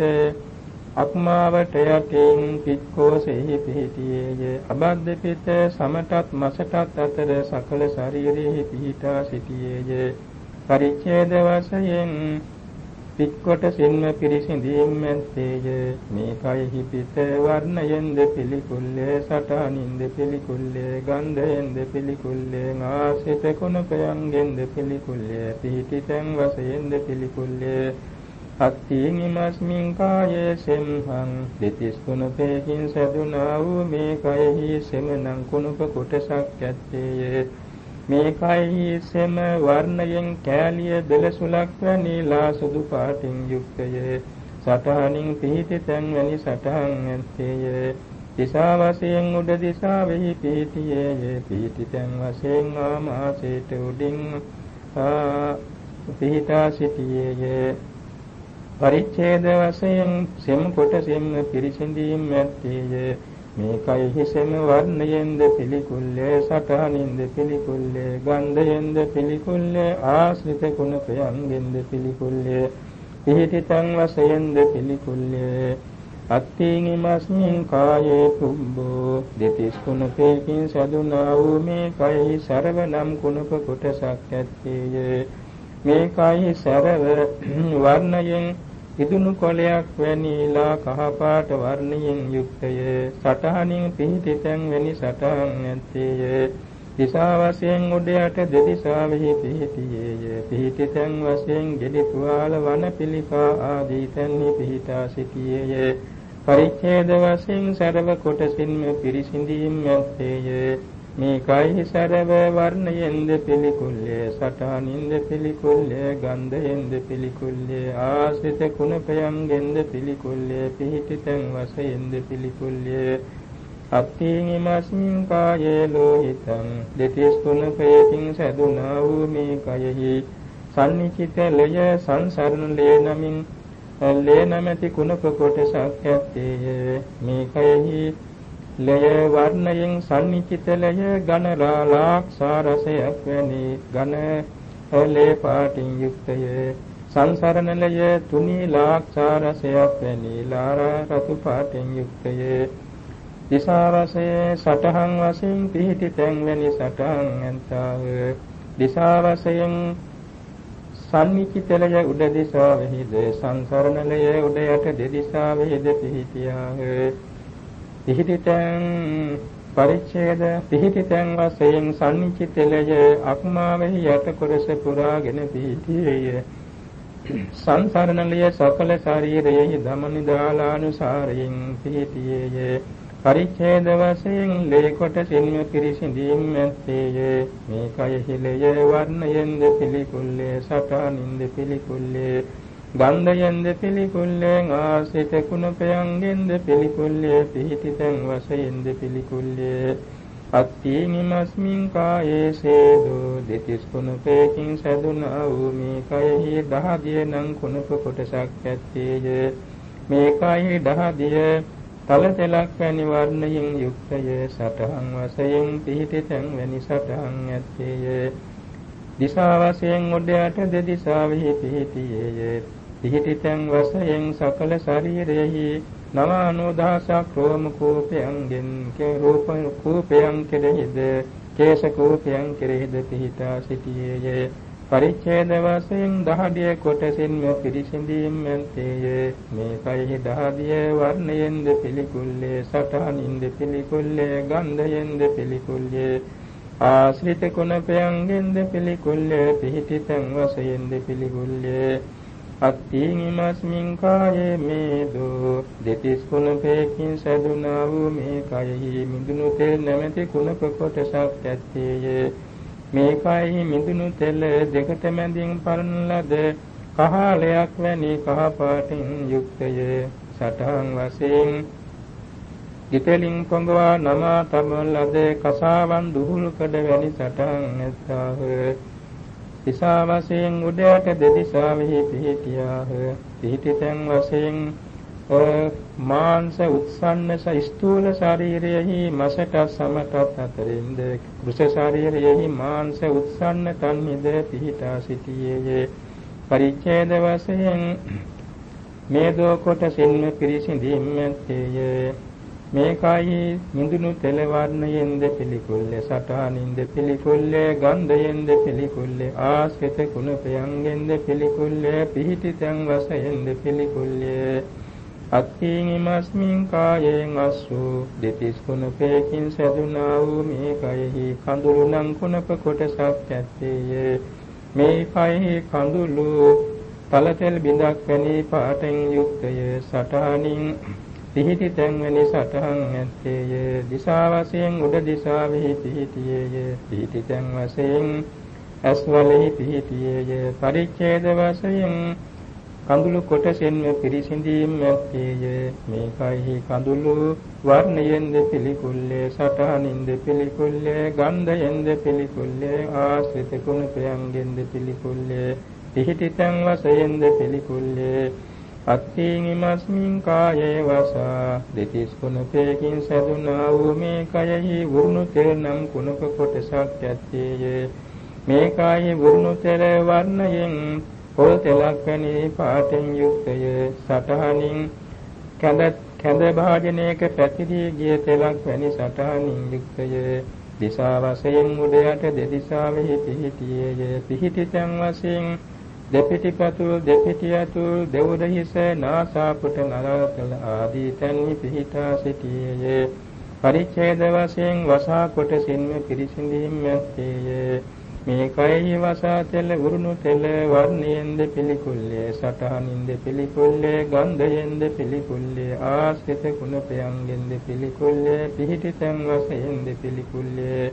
අක්මාවට යටින් පික්කෝසෙහි පිහිටියේය. අබද්ද පිට සමටත් මසටත් අතර සකල ශරීරෙහි පිහිටා සිටියේය. පරිච්ඡේද වශයෙන් පික්කොට සින්ම පිරිසිඳීම් ඇත්තේය මේ කයෙහි පිට වර්ණයෙන්ද පිළිකුල්ලේ සටහනින්ද පිළිකුල්ලේ ගන්ධයෙන්ද පිළිකුල්ලේ ආසිත කුණපයන්ගෙන්ද පිළිකුල්ලේ පිහිටිතෙන් වශයෙන්ද පිළිකුල්ලේ අත්තිං ඉමස්මින් කායේ සෙම්හං දෙතිස් කුණපේකින් සැදුනා වූ මේ කයෙහි සෙමනම් කුණප කොටසක් ඇත්තේය මේ කයෙහි සෙම වර්ණයෙන් කෑලිය දෙලසුලක් වැනි ලා සුදු පාටින් යුක්තය සටහනින් පිහිටි තැන් වැනි සටහන් ඇත්තේය දිසා වශයෙන් උඩ දිසාවෙහි පිහිටියේය පිහිටි තැන් වශයෙන් ආමාශයට උඩින් පිහිටා සිටියේය පරිච්ඡේද වශයෙන් සෙම් කොටසින් පිරිසිඳීම් ඇත්තේය. මේ කය හිසෙම වර්ණයෙන්ද පිළිකුල්ලේ සටහනින්ද පිළිකුල්ලේ ගන්ධයෙන්ද පිළිකුල්ලේ ආශ්‍රිත කුණපයන්ගෙන්ද පිළිකුල්ලේ පිහිටිතං වශයෙන්ද පිළිකුල්ලේ. අත්තිං ඉමස්මින් කායේ කුම්බෝ දෙතිස් කුණපේකින් සදුනා වූ මේ කයෙහි සරවනම් කුණප කොටසක් ඇත්තේය. මේ කයෙහි සරව වර්ණයෙන් ඉදුණු කොළයක් වැනිලා කහපාට වර්ණයෙන් යුක්තය. සටහනින් පිහිටි තැන් වැනි සටහන් ඇත්තේය. දිසා වශයෙන් උඩයට දෙදිසාවෙහි පිහිටියේය. පිහිටි තැන් වශයෙන් ගෙඩි තුවාල වන පිළිකා ආදී තැන්හි පිහිටා සිටියේය. පරිච්ඡේද වශයෙන් සරව කොටසින්ම පිරිසිඳීම් ඇත්තේය. මේ කයිහි සරව වර්ණයෙන්ද පිළිකුල්ලේ සටහනින්ද පිළිකුල්ලේ ගන්ධයෙන්ද පිළිකුල්ලේ ආසිත කුණපයන්ගෙන්ද පිළිකුල්ලේ පිහිටිතෙන් වශයෙන්ද පිළිකුල්ලේ අත්ථීන් ඉමස්මින් කායේ ලෝහිතං දෙතිස් කුණපයකින් සැදුනා වූ මේ කයෙහි සම්නිචිත ලය සංසරණ ලේ නමින් ලේ නැමැති කුණප කොටසක් ඇත්තේය. මේ කයෙහි ලය වර්ණයෙන් සම්නිචිත ලය ඝන රාලාක්ෂාරසයක් වැනි ඝන ලේ පාටින් යුක්තය. සංසරණ ලය තුනී ලාක්ෂාරසයක් වැනි ලාරා රතු පාටින් යුක්තය. දිසා වශයෙන් සටහන් වශයෙන් පිහිටි තැන් වැනි සටහන් ඇන්තාව. දිසා වශයෙන් සම්නිචිතලය උඩ දිසාවෙහිද සංසරණලය උඩ යට දෙදිසාවෙහිද පිහිටියාහ. පිහිටිතෙන් පරිච්ඡේද පිහිටිතෙන් වශයෙන් සම්නිචිතලය අක්මාවෙහි යට කොටස පුරාගෙන පිහිටියේය. සංසරණලිය සකල ශරීරයේ ධමනිදාලානුසාරයෙන් පිහිටියේය. පරිච්ඡේද වශයෙන් ලේ කොටසින්ම පිරිසිඳීම් ඇත්තේය. මේ කයෙහි ලය වර්ණයෙන්ද පිළිකුල්ලේ සටහනින්ද පිළිකුල්ලේ. ගන්ධයෙන්ද පිළිකුල්ලෙන් ආසිත කුණපයන්ගෙන්ද පිළිකුල්ලේ පිහිටිතෙන් වශයෙන්ද පිළිකුල්ලේ. අත්ථීනිමස්මින් කායේ සේදෝ දෙතිස් කුණපේකින් සැදුනා වූ මේ කයෙහි දහදිය නම් කුණප කොටසක් ඇත්තේය. මේ කයෙහි දහදිය තලතලක් වැනි වර්ණයෙන් යුක්තය. සටහන් වශයෙන් පිහිටිතෙන් වැනි සටහන් ඇත්තේය. දිසා වශයෙන් උඩයට දෙදිසාවෙහි පිහිටියේය. පිහිටිතෙන් වශයෙන් සකල ශරීරයෙහි නවානුදාසක් රෝම කූපයන්ගෙන් කේ රූප කූපයන් කෙරෙහිද කේශ කූපයන් කෙරෙහිද පිහිටා සිටියේය. පරිච්ඡේද වශයෙන් දහඩිය කොටසින්ම පිරිසිඳීම් ඇත්තේය මේ කයෙහි දහඩිය වර්ණයෙන්ද පිළිකුල්ලේ සටහනින්ද පිළිකුල්ලේ ගන්ධයෙන්ද පිළිකුල්ලේ ආශ්‍රිත කුණපයන්ගෙන්ද පිළිකුල්ලේ පිහිටිතන් වශයෙන්ද පිළිකුල්ලේ අත්තිං ඉමස්මින් කායේ මේදෝ දෙතිස් කුණපේකින් සැදුනා වූ මේ කයෙහි මිදුණු තෙල් නැමැති කුණප කොටසක් ඇත්තේය. මේ කයෙහි මිදුණු තෙල් දෙකට මැදින් පරන ලද කහලයක් වැනි කහ පාටින් යුක්තය. සටහන් වශයෙන් ගිතලින් පොඟවා නමා තබන ලද කසාවන් දුහුල් කඩ වැනි සටහන් නැත්තාහ දිසා වශයෙන් උඩයට දෙදිසාවෙහි පිහිටියාහ. පිහිටි තැන් වශයෙන් මාංශ උත්සන්නස ස්ථූල ශරීරයෙහි මසට සමටත් අතරින්ද කුස ශරීරයෙහි මාංශ උත්සන්න තන්හිද පිහිටා සිටියේය. පරිච්ඡේද වශයෙන් මේ දෝ කොටසින්ම පිරිසිඳීම් ඇත්තේය. මේකයි මිඳුණු තෙල වර්ණයෙන්ද පිළිකුල්ලේ සටහනින්ද පිළිකුල්ලේ ගන්ධයෙන්ද පිළිකුල්ලේ ආශ්‍රිත කුණපයන්ගෙන්ද පිළිකුල්ලේ පිහිටි තැන් වශයෙන්ද පිළිකුල්ලේ. අත්ථීන් ඉමස්මින් කායෙන් අස්සු දෙතිස් කුණපයකින් සැදුනා වූ මේ කයෙහි කඳුළු නම් කුණප කොටසක් ඇත්තේය. මේ කයෙහි කඳුළු තලතෙල් බිඳක් වැනි පාටෙන් යුක්තය. සටහනින් පිහිටි තැන්වැනි සටහන් ඇත්තේය. දිසා වශයෙන් උඩ දිසාවෙහි පිහිටියේය. පිහිටි තැන් වශයෙන් ඇස්වලෙහි පිහිටියේය. පරිච්ඡේද වශයෙන් කඳුළු කොටසෙන්ම පිරිසිඳීම් ඇත්තේය. මේකයි කඳුළු වර්ණයෙන්ද පිළිකුල්ලේ සටහනින්ද පිළිකුල්ලේ ගන්ධයෙන්ද පිළිකුල්ලේ ආශ්‍රිත කුණපයන්ගෙන්ද පිළිකුල්ලේ පිහිටි තැන් වශයෙන්ද පිළිකුල්ලේ අත්ථීන් ඉමස්මින් කායේ වසා. දෙතිස් කුණපේකින් සැදුනා වූ මේ කයෙහි වුරුණු තෙර නම් කුණප කොටසක් ඇත්තේය. මේ කායේ වුරුණු තෙර වර්ණයෙන් පොල් තෙලක් වැනි පාටෙන් යුක්තය. සටහනින් කැඳ කැඳ භාජනයක පැතිරී ගිය තෙලක් වැනි සටහනින් යුක්තය. දිසා වශයෙන් උඩ යට දෙදිසාවෙහි පිහිටියේය. පිහිටි තැන් වශයෙන් දෙපිටිපතුල් දෙපිටියතුල් දෙවුද හිස නාසාපුට නරතල ආදී තන්හි පිහිටා සිටියේය. පරිච්ඡේද වශයෙන් වසා කොටසින්ම පිරිසිඳීම් ඇත්තේය මේ කයෙහි වසා තෙල උරුණු තෙල වර්ණයෙන්ද පිළිකුල්ලේ සටහනින්ද පිළිකුල්ලේ ගන්ධයෙන්ද පිළිකුල්ලේ ආශ්‍රිත කුණපයන්ගෙන්ද පිළිකුල්ලේ පිහිටි තැන් වශයෙන්ද පිළිකුල්ලේ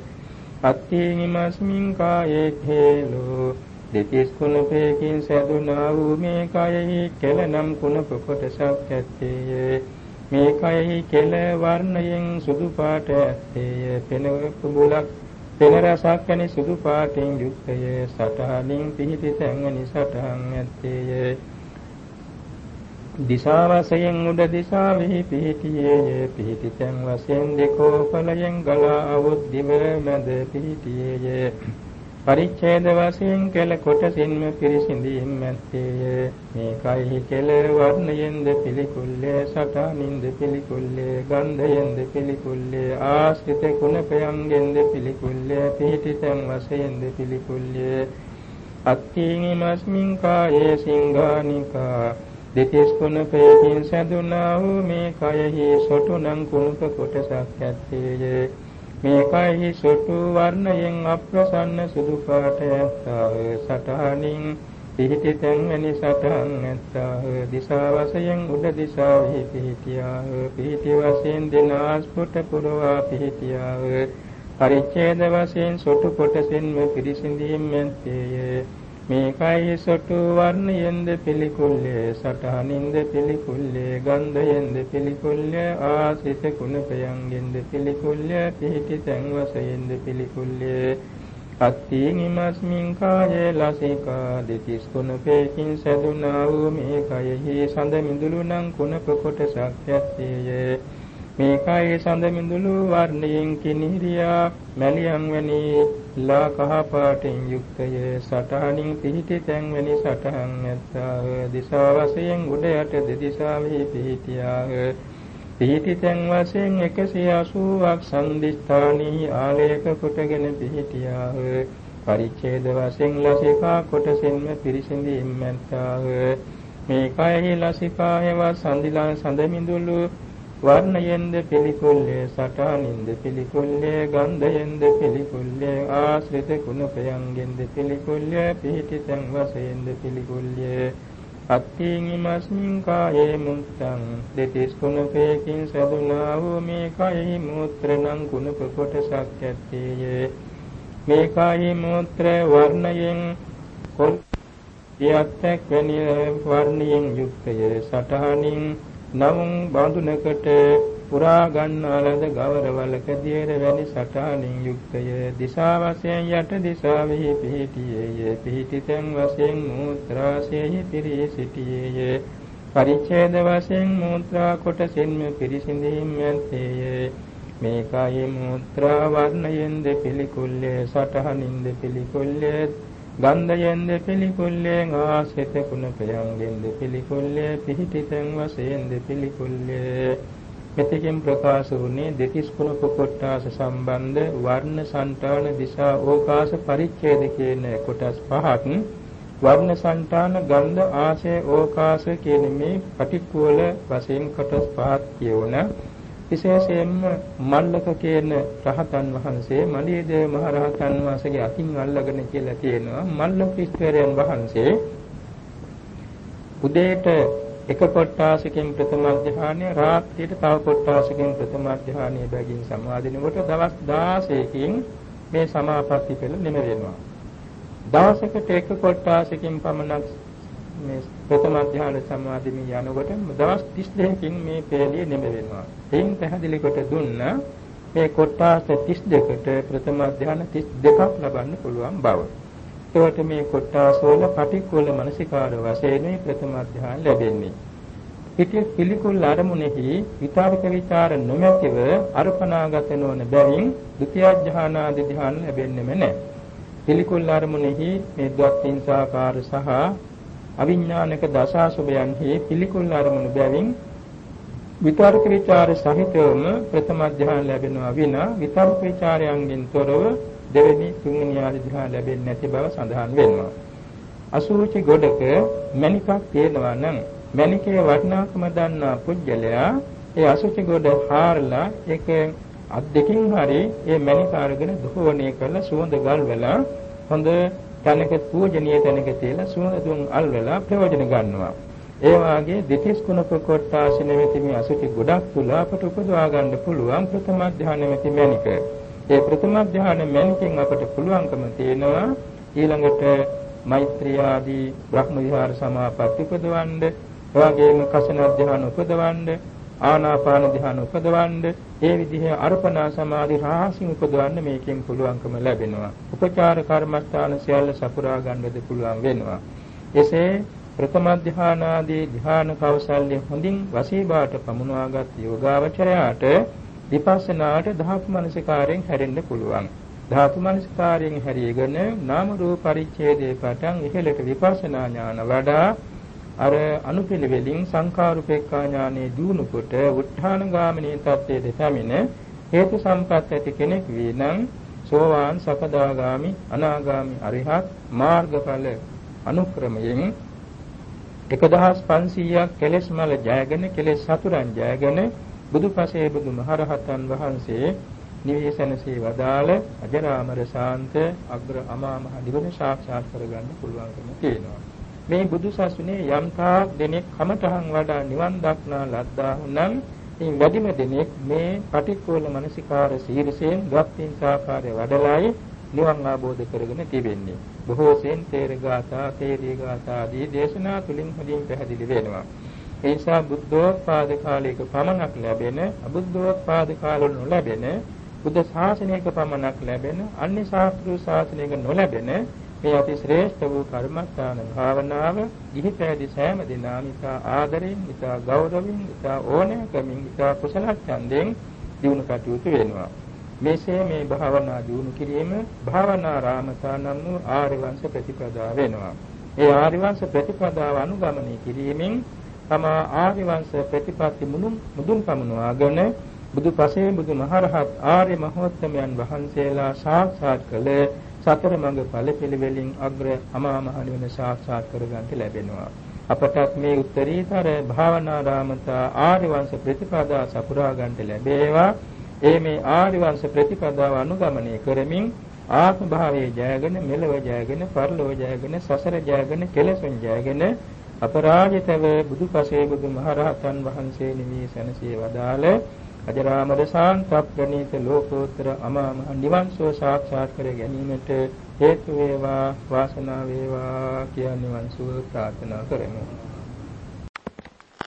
අත්ථීනි මස්මින් කායේ හේලෝ දෙතිස් කුණපයකින් සැදුනා වූ මේ කයෙහි කෙලනම් කුණප කොටසක් ඇත්තේය. මේ කයෙහි කෙල වර්ණයෙන් සුදු පාට ඇත්තේය. පෙන කුඹුලක් පෙන රසක් වැනි සුදු පාටින් යුක්තය. සටහනින් පිහිටි තැන්වනි සටහන් ඇත්තේය. දිසා වශයෙන් උඩ දිසාවෙහි පිහිටියේය. පිහිටි තැන් වශයෙන් දෙකෝපලයෙන් ගලා අවුත් දිව මැද පිහිටියේය. පරිච්ඡේද වශයෙන් කෙල කොටසින්ම පිරිසිඳීම් ඇත්තේය. මේකයි කෙල වර්ණයෙන්ද පිළිකුල්ලේ සටහනින්ද පිළිකුල්ලේ ගන්ධයෙන්ද පිළිකුල්ලේ ආශ්‍රිත කුණපයන්ගෙන්ද පිළිකුල්ලේ පිහිටිතන් වශයෙන්ද පිළිකුල්ලේ. අත්ථීනි මස්මින් කායේ සිංහානිකා. දෙතිස් කුණපයකින් සැදුනා වූ මේ කයෙහි සොටුනම් කුණප කොටසක් ඇත්තේය. මේකයි සොටු වර්ණයෙන් අප්‍රසන්න සුදු පාට ඇත්තාහ සටහනින් පිහිටි තැන් වැනි සටහන් ඇත්තාහ දිසා වශයෙන් උඩ දිසාවෙහි පිහිටියාහ පිහිටි වශයෙන් දිනාස්පුට පුරවා පිහිටියාහ පරිච්ඡේද වශයෙන් සොටු කොටසින්ම පිරිසිඳීම් ඇත්තේය මේකයි සොටු වර්ණයෙන්ද පිළිකුල්ලේ සටහනින්ද පිළිකුල්ලේ ගන්ධයෙන්ද පිළිකුල්ලේ ආසිත කුණපයන්ගෙන්ද පිළිකුල්ලේ පිහිටි තැන් වශයෙන්ද පිළිකුල්ලේ අත්ථීන් ඉමස්මින් කායේ ලසිකා දෙතිස් කුණපේකින් සැදුනා වූ මේ කයෙහි සඳ මිදුළු නම් කුණප කොටසක් ඇත්තේය. මේකයි සඳ මිදුළු වර්ණයෙන් කිනිරියා මැලියන් වැනි ලා කහ පාටින් යුක්තය. සටහනින් පිහිටි තැන් වැනි සටහන් ඇත්තාහ දිසා වශයෙන් උඩ යට දෙදිසාවෙහි පිහිටියාහ. පිහිටි තැන් වශයෙන් 180ක් සම්දිස්ථානී ආලේක කොටගෙන පිහිටියාහ. පරිච්ඡේද වශයෙන් ලසිකා කොටසින්ම පිරිසිඳීම් ඇත්තාහ. මේකයි ලසිකායව සඳිලා සඳමිඳුළු වර්ණයෙන්ද පිළිකුල්ලේ සටහනින්ද පිළිකුල්ලේ ගන්ධයෙන්ද පිළිකුල්ලේ ආශ්‍රිත කුණපයන්ගෙන්ද පිළිකුල්ලේ පිහිටි තැන් වශයෙන්ද පිළිකුල්ලේ. අත්ථීන් ඉමස්මින් කායේ මුත්තං දෙතිස් කුණපයකින් සැදුනා වූ මේ කායේ මූත්‍රණං කුණප කොටසක් ඇත්තේය. මේ කායේ මූත්‍ර වර්ණයෙන් කොල් පියත්තක් වැනි වර්ණයෙන් යුක්තය. සටහනින් නමුන් බඳුනකට පුරා ගන්නාලද ගවරවලක දියර වැනි සටහනින් යුක්තය. දිසා වශයෙන් යට දිසාවෙහි පිහිටියේය. පිහිටි තැන් වශයෙන් මූත්‍රාශයෙහි පිරී සිටියේය. පරිච්ඡේද වශයෙන් මූත්‍රා කොටසින්ම පිරිසිඳීම් ඇත්තේය මේකයි මූත්‍රා වර්ණයෙන්ද පිළිකුල්ලේ සටහනින්ද පිළිකුල්ලේ ගන්ධයෙන්ද පිළිකුල්ලේ ආසිත කුණපයන්ගෙන්ද පිළිකුල්ලේ පිහිටිතෙන් වශයෙන්ද පිළිකුල්ලේ? මෙතකින් ප්‍රකාශ වුණේ දෙතිස් කුණ කොටාස සම්බන්ධ වර්ණ సంతාන දිශා ඕකාශ පරිච්ඡේද කියන කොටස් පහක්. වර්ණ సంతාන ගන්ධ ආශය ඕකාශ කියන මේ පටික්කුල වශයෙන් කොටස් පහක් කියවුණා. විශේෂයෙන්ම මල්ලක කියන රහතන් වහන්සේ මලියදේව මහ රහතන් වහන්සේගේ අතින් අල්ලගෙන කියලා තියෙනවා මල්ලක ඉස්තරයන් වහන්සේ උදේට එක කොට්ටාසකින් ප්‍රථම ධ්‍යානය රාත්‍රියට තව කොට්ටාසකින් ප්‍රථම ධ්‍යානය බැගින් සමාදිනකොට දවස් 16කින් මේ සමාපatti පෙළ නිම වෙනවා. දවසකට එක කොට්ටාසකින් පමණක් මේ ප්‍රථම ධ්‍යාන සමාදිමින් යනකොට දවස් 32කින් මේ පෙළිය නිම වෙනවා. එයින් පැහැදිලි කොට දුන්න මේ කොට්ටාස 32කට ප්‍රථම ධ්‍යාන 32ක් ලබන්න පුළුවන් බව. එතකොට මේ කොට්ටාසවල පටික්කුල මනසිකාර වශයෙන් ප්‍රථම ධ්‍යාන ලැබෙන්නේ. පිටිය පිළිකුල් අරමුණෙහි විතරක විචාර නොමැතිව අර්පණාගත නොවන බැවින් ဒုတိ ය ධ්‍යානාදී ධ්‍යාන ලැබෙන්නේම නැහැ. පිළිකුල් අරමුණෙහි මේ ද්වත්ින්සාකාර සහ අවිඥානික දසාසුභයන්හි පිළිකුල් අරමුණු බැවින් විතරක විචාර සහිතවම ප්‍රථම ධ්‍යාන ලැබෙනවා විනා විතරක විචාරයන්ගෙන් තොරව දෙවෙනි තුන්වෙනි ආදී ධ්‍යාන ලැබෙන්නේ නැති බව සඳහන් වෙනවා. අසුචි ගොඩක මණිකක් තියෙනවා නම් මණිකේ වටිනාකම දන්නා පුජ්‍යලයා ඒ අසුචි ගොඩ හාරලා ඒක අත් දෙකින් හරි ඒ මණික අරගෙන දෝවණය කරලා සුවඳ ගල්වලා හොඳ තැනක පූජනීය තැනක තියලා සුවඳ දුම් අල්වලා ප්‍රයෝජන ගන්නවා. ඒ වාගේ දෙතිස් කුණප කොටාසින වෙති මේ අසුචි ගොඩක් තුල අපට උපදවා ගන්න පුළුවන් ප්‍රථම ධානය වෙති මණික. ඒ ප්‍රථම ධ්‍යාන මැනකින් අපට පුළුවන්කම තියෙනවා ඊළඟට මෛත්‍රී ආදී බ්‍රහ්ම විහාර සමාපatti උපදවන්න, එවාගෙම කසන ධ්‍යාන උපදවන්න, ආනාපාන ධ්‍යාන උපදවන්න, ඒ විදිහේ අර්පණා සමාධි රාශි උපදවන්න මේකෙන් පුළුවන්කම ලැබෙනවා. උපචාර කර්මස්ථාන සියල්ල සපුරා ගන්නද පුළුවන් වෙනවා. එසේ ප්‍රථම ධ්‍යානාදී ධ්‍යාන කෞශල්‍ය හොඳින් වශීභාට පමුණවාගත් යෝගාවචරයාට විපස්සනාට ධාතු මනසිකාරයෙන් හැරෙන්න පුළුවන්. ධාතු මනසිකාරයෙන් හැරීගෙන නාම රූප පරිච්ඡේදයේ පටන් ඉහළට විපස්සනා ඥාන වඩා අර අනුපිළිවෙලින් සංඛාරුපේක්ඛා ඥානෙ දිනු කොට උත්ථාන ගාමිනී තත්ත්වයට පැමිණ හේතු සම්පත් ඇති කෙනෙක් වී නම් සෝවාන් සකදාගාමි අනාගාමි අරිහත් මාර්ගඵල අනුක්‍රමයෙන් 1500ක් කෙලෙස් මල ජයගෙන කෙලෙස් සතුරන් ජයගෙන බුදුපසේ බුදුමහරහතන් වහන්සේ නිවේසනසේ වදාළ අජරාමර ශාන්ත අග්‍ර අමා මහ නිවන සාක්ෂාත් කරගන්න පුළුවන්කම තියෙනවා. මේ බුදු සසුනේ යම් තාක් දෙනෙක් කමතහන් වඩා නිවන් දක්නා ලද්දා වුනම් ඉන් වැඩිම දෙනෙක් මේ පටික්කුල මනසිකාර සීරසෙන් ගප්තින් සාකාරය වඩලායි නිවන් අවබෝධ කරගෙන තිබෙන්නේ. බොහෝ සෙන් තේර ගාථා, තේරී ගාථා ආදී දේශනා තුලින් හොඳින් පැහැදිලි වෙනවා. ඒ නිසා බුද්ධෝත්පාද කාලයක පමණක් ලැබෙන අබුද්ධෝත්පාද කාලවල නොලැබෙන බුද්ධ ශාසනයක පමණක් ලැබෙන අන්‍ය ශාස්ත්‍රීය ශාසනයක නොලැබෙන මේ අති ශ්‍රේෂ්ඨ වූ කර්මස්ථාන භාවනාව ගිහි පැවිදි සෑම දිනම ඉතා ආදරෙන් ඉතා ගෞරවයෙන් ඉතා ඕනෑකමින් ඉතා කුසල ඡන්දයෙන් දිනු කටයුතු වෙනවා. මෙසේ මේ භාවනා දිනු කිරීම භාවනා රාමතා නම් වූ ආර්ය වංශ ප්‍රතිපදාව වෙනවා. ඒ ආර්ය වංශ ප්‍රතිපදාව අනුගමනය කිරීමෙන් තමා ආර්ය වංශ ප්‍රතිපatti මුදුන් මුදුන් පමුණවාගෙන බුදු පසේ බුදු මහරහත් ආර්ය මහෝත්තමයන් වහන්සේලා සාක්ෂාත් කළ සතර මඟ ඵල පිළිවෙලින් අග්‍ර අමා මහ නිවන සාක්ෂාත් කරගන්නට ලැබෙනවා. අපටත් මේ උත්තරීතර භාවනාරාමතා ආර්ය වංශ ප්‍රතිපදා සපුරා ගන්නට ලැබේවා. ඒ මේ ආර්ය වංශ ප්‍රතිපදාව අනුගමනය කරමින් ආත්ම භාවයේ ජයගෙන මෙලව ජයගෙන පරලොව ජයගෙන සසර ජයගෙන කෙලෙසුන් ජයගෙන අපරාජිතව බුදුපසේ බුදුමහරහතන් වහන්සේ නිවී සැනසී වදාළ අජරාමර ශාන්ත ප්‍රණීත ලෝකෝත්තර අමා මහ නිවන් සුව සාක්ෂාත් කර ගැනීමට හේතු වේවා වාසනාව වේවා කියන නිවන් සුව ප්‍රාර්ථනා කරමු.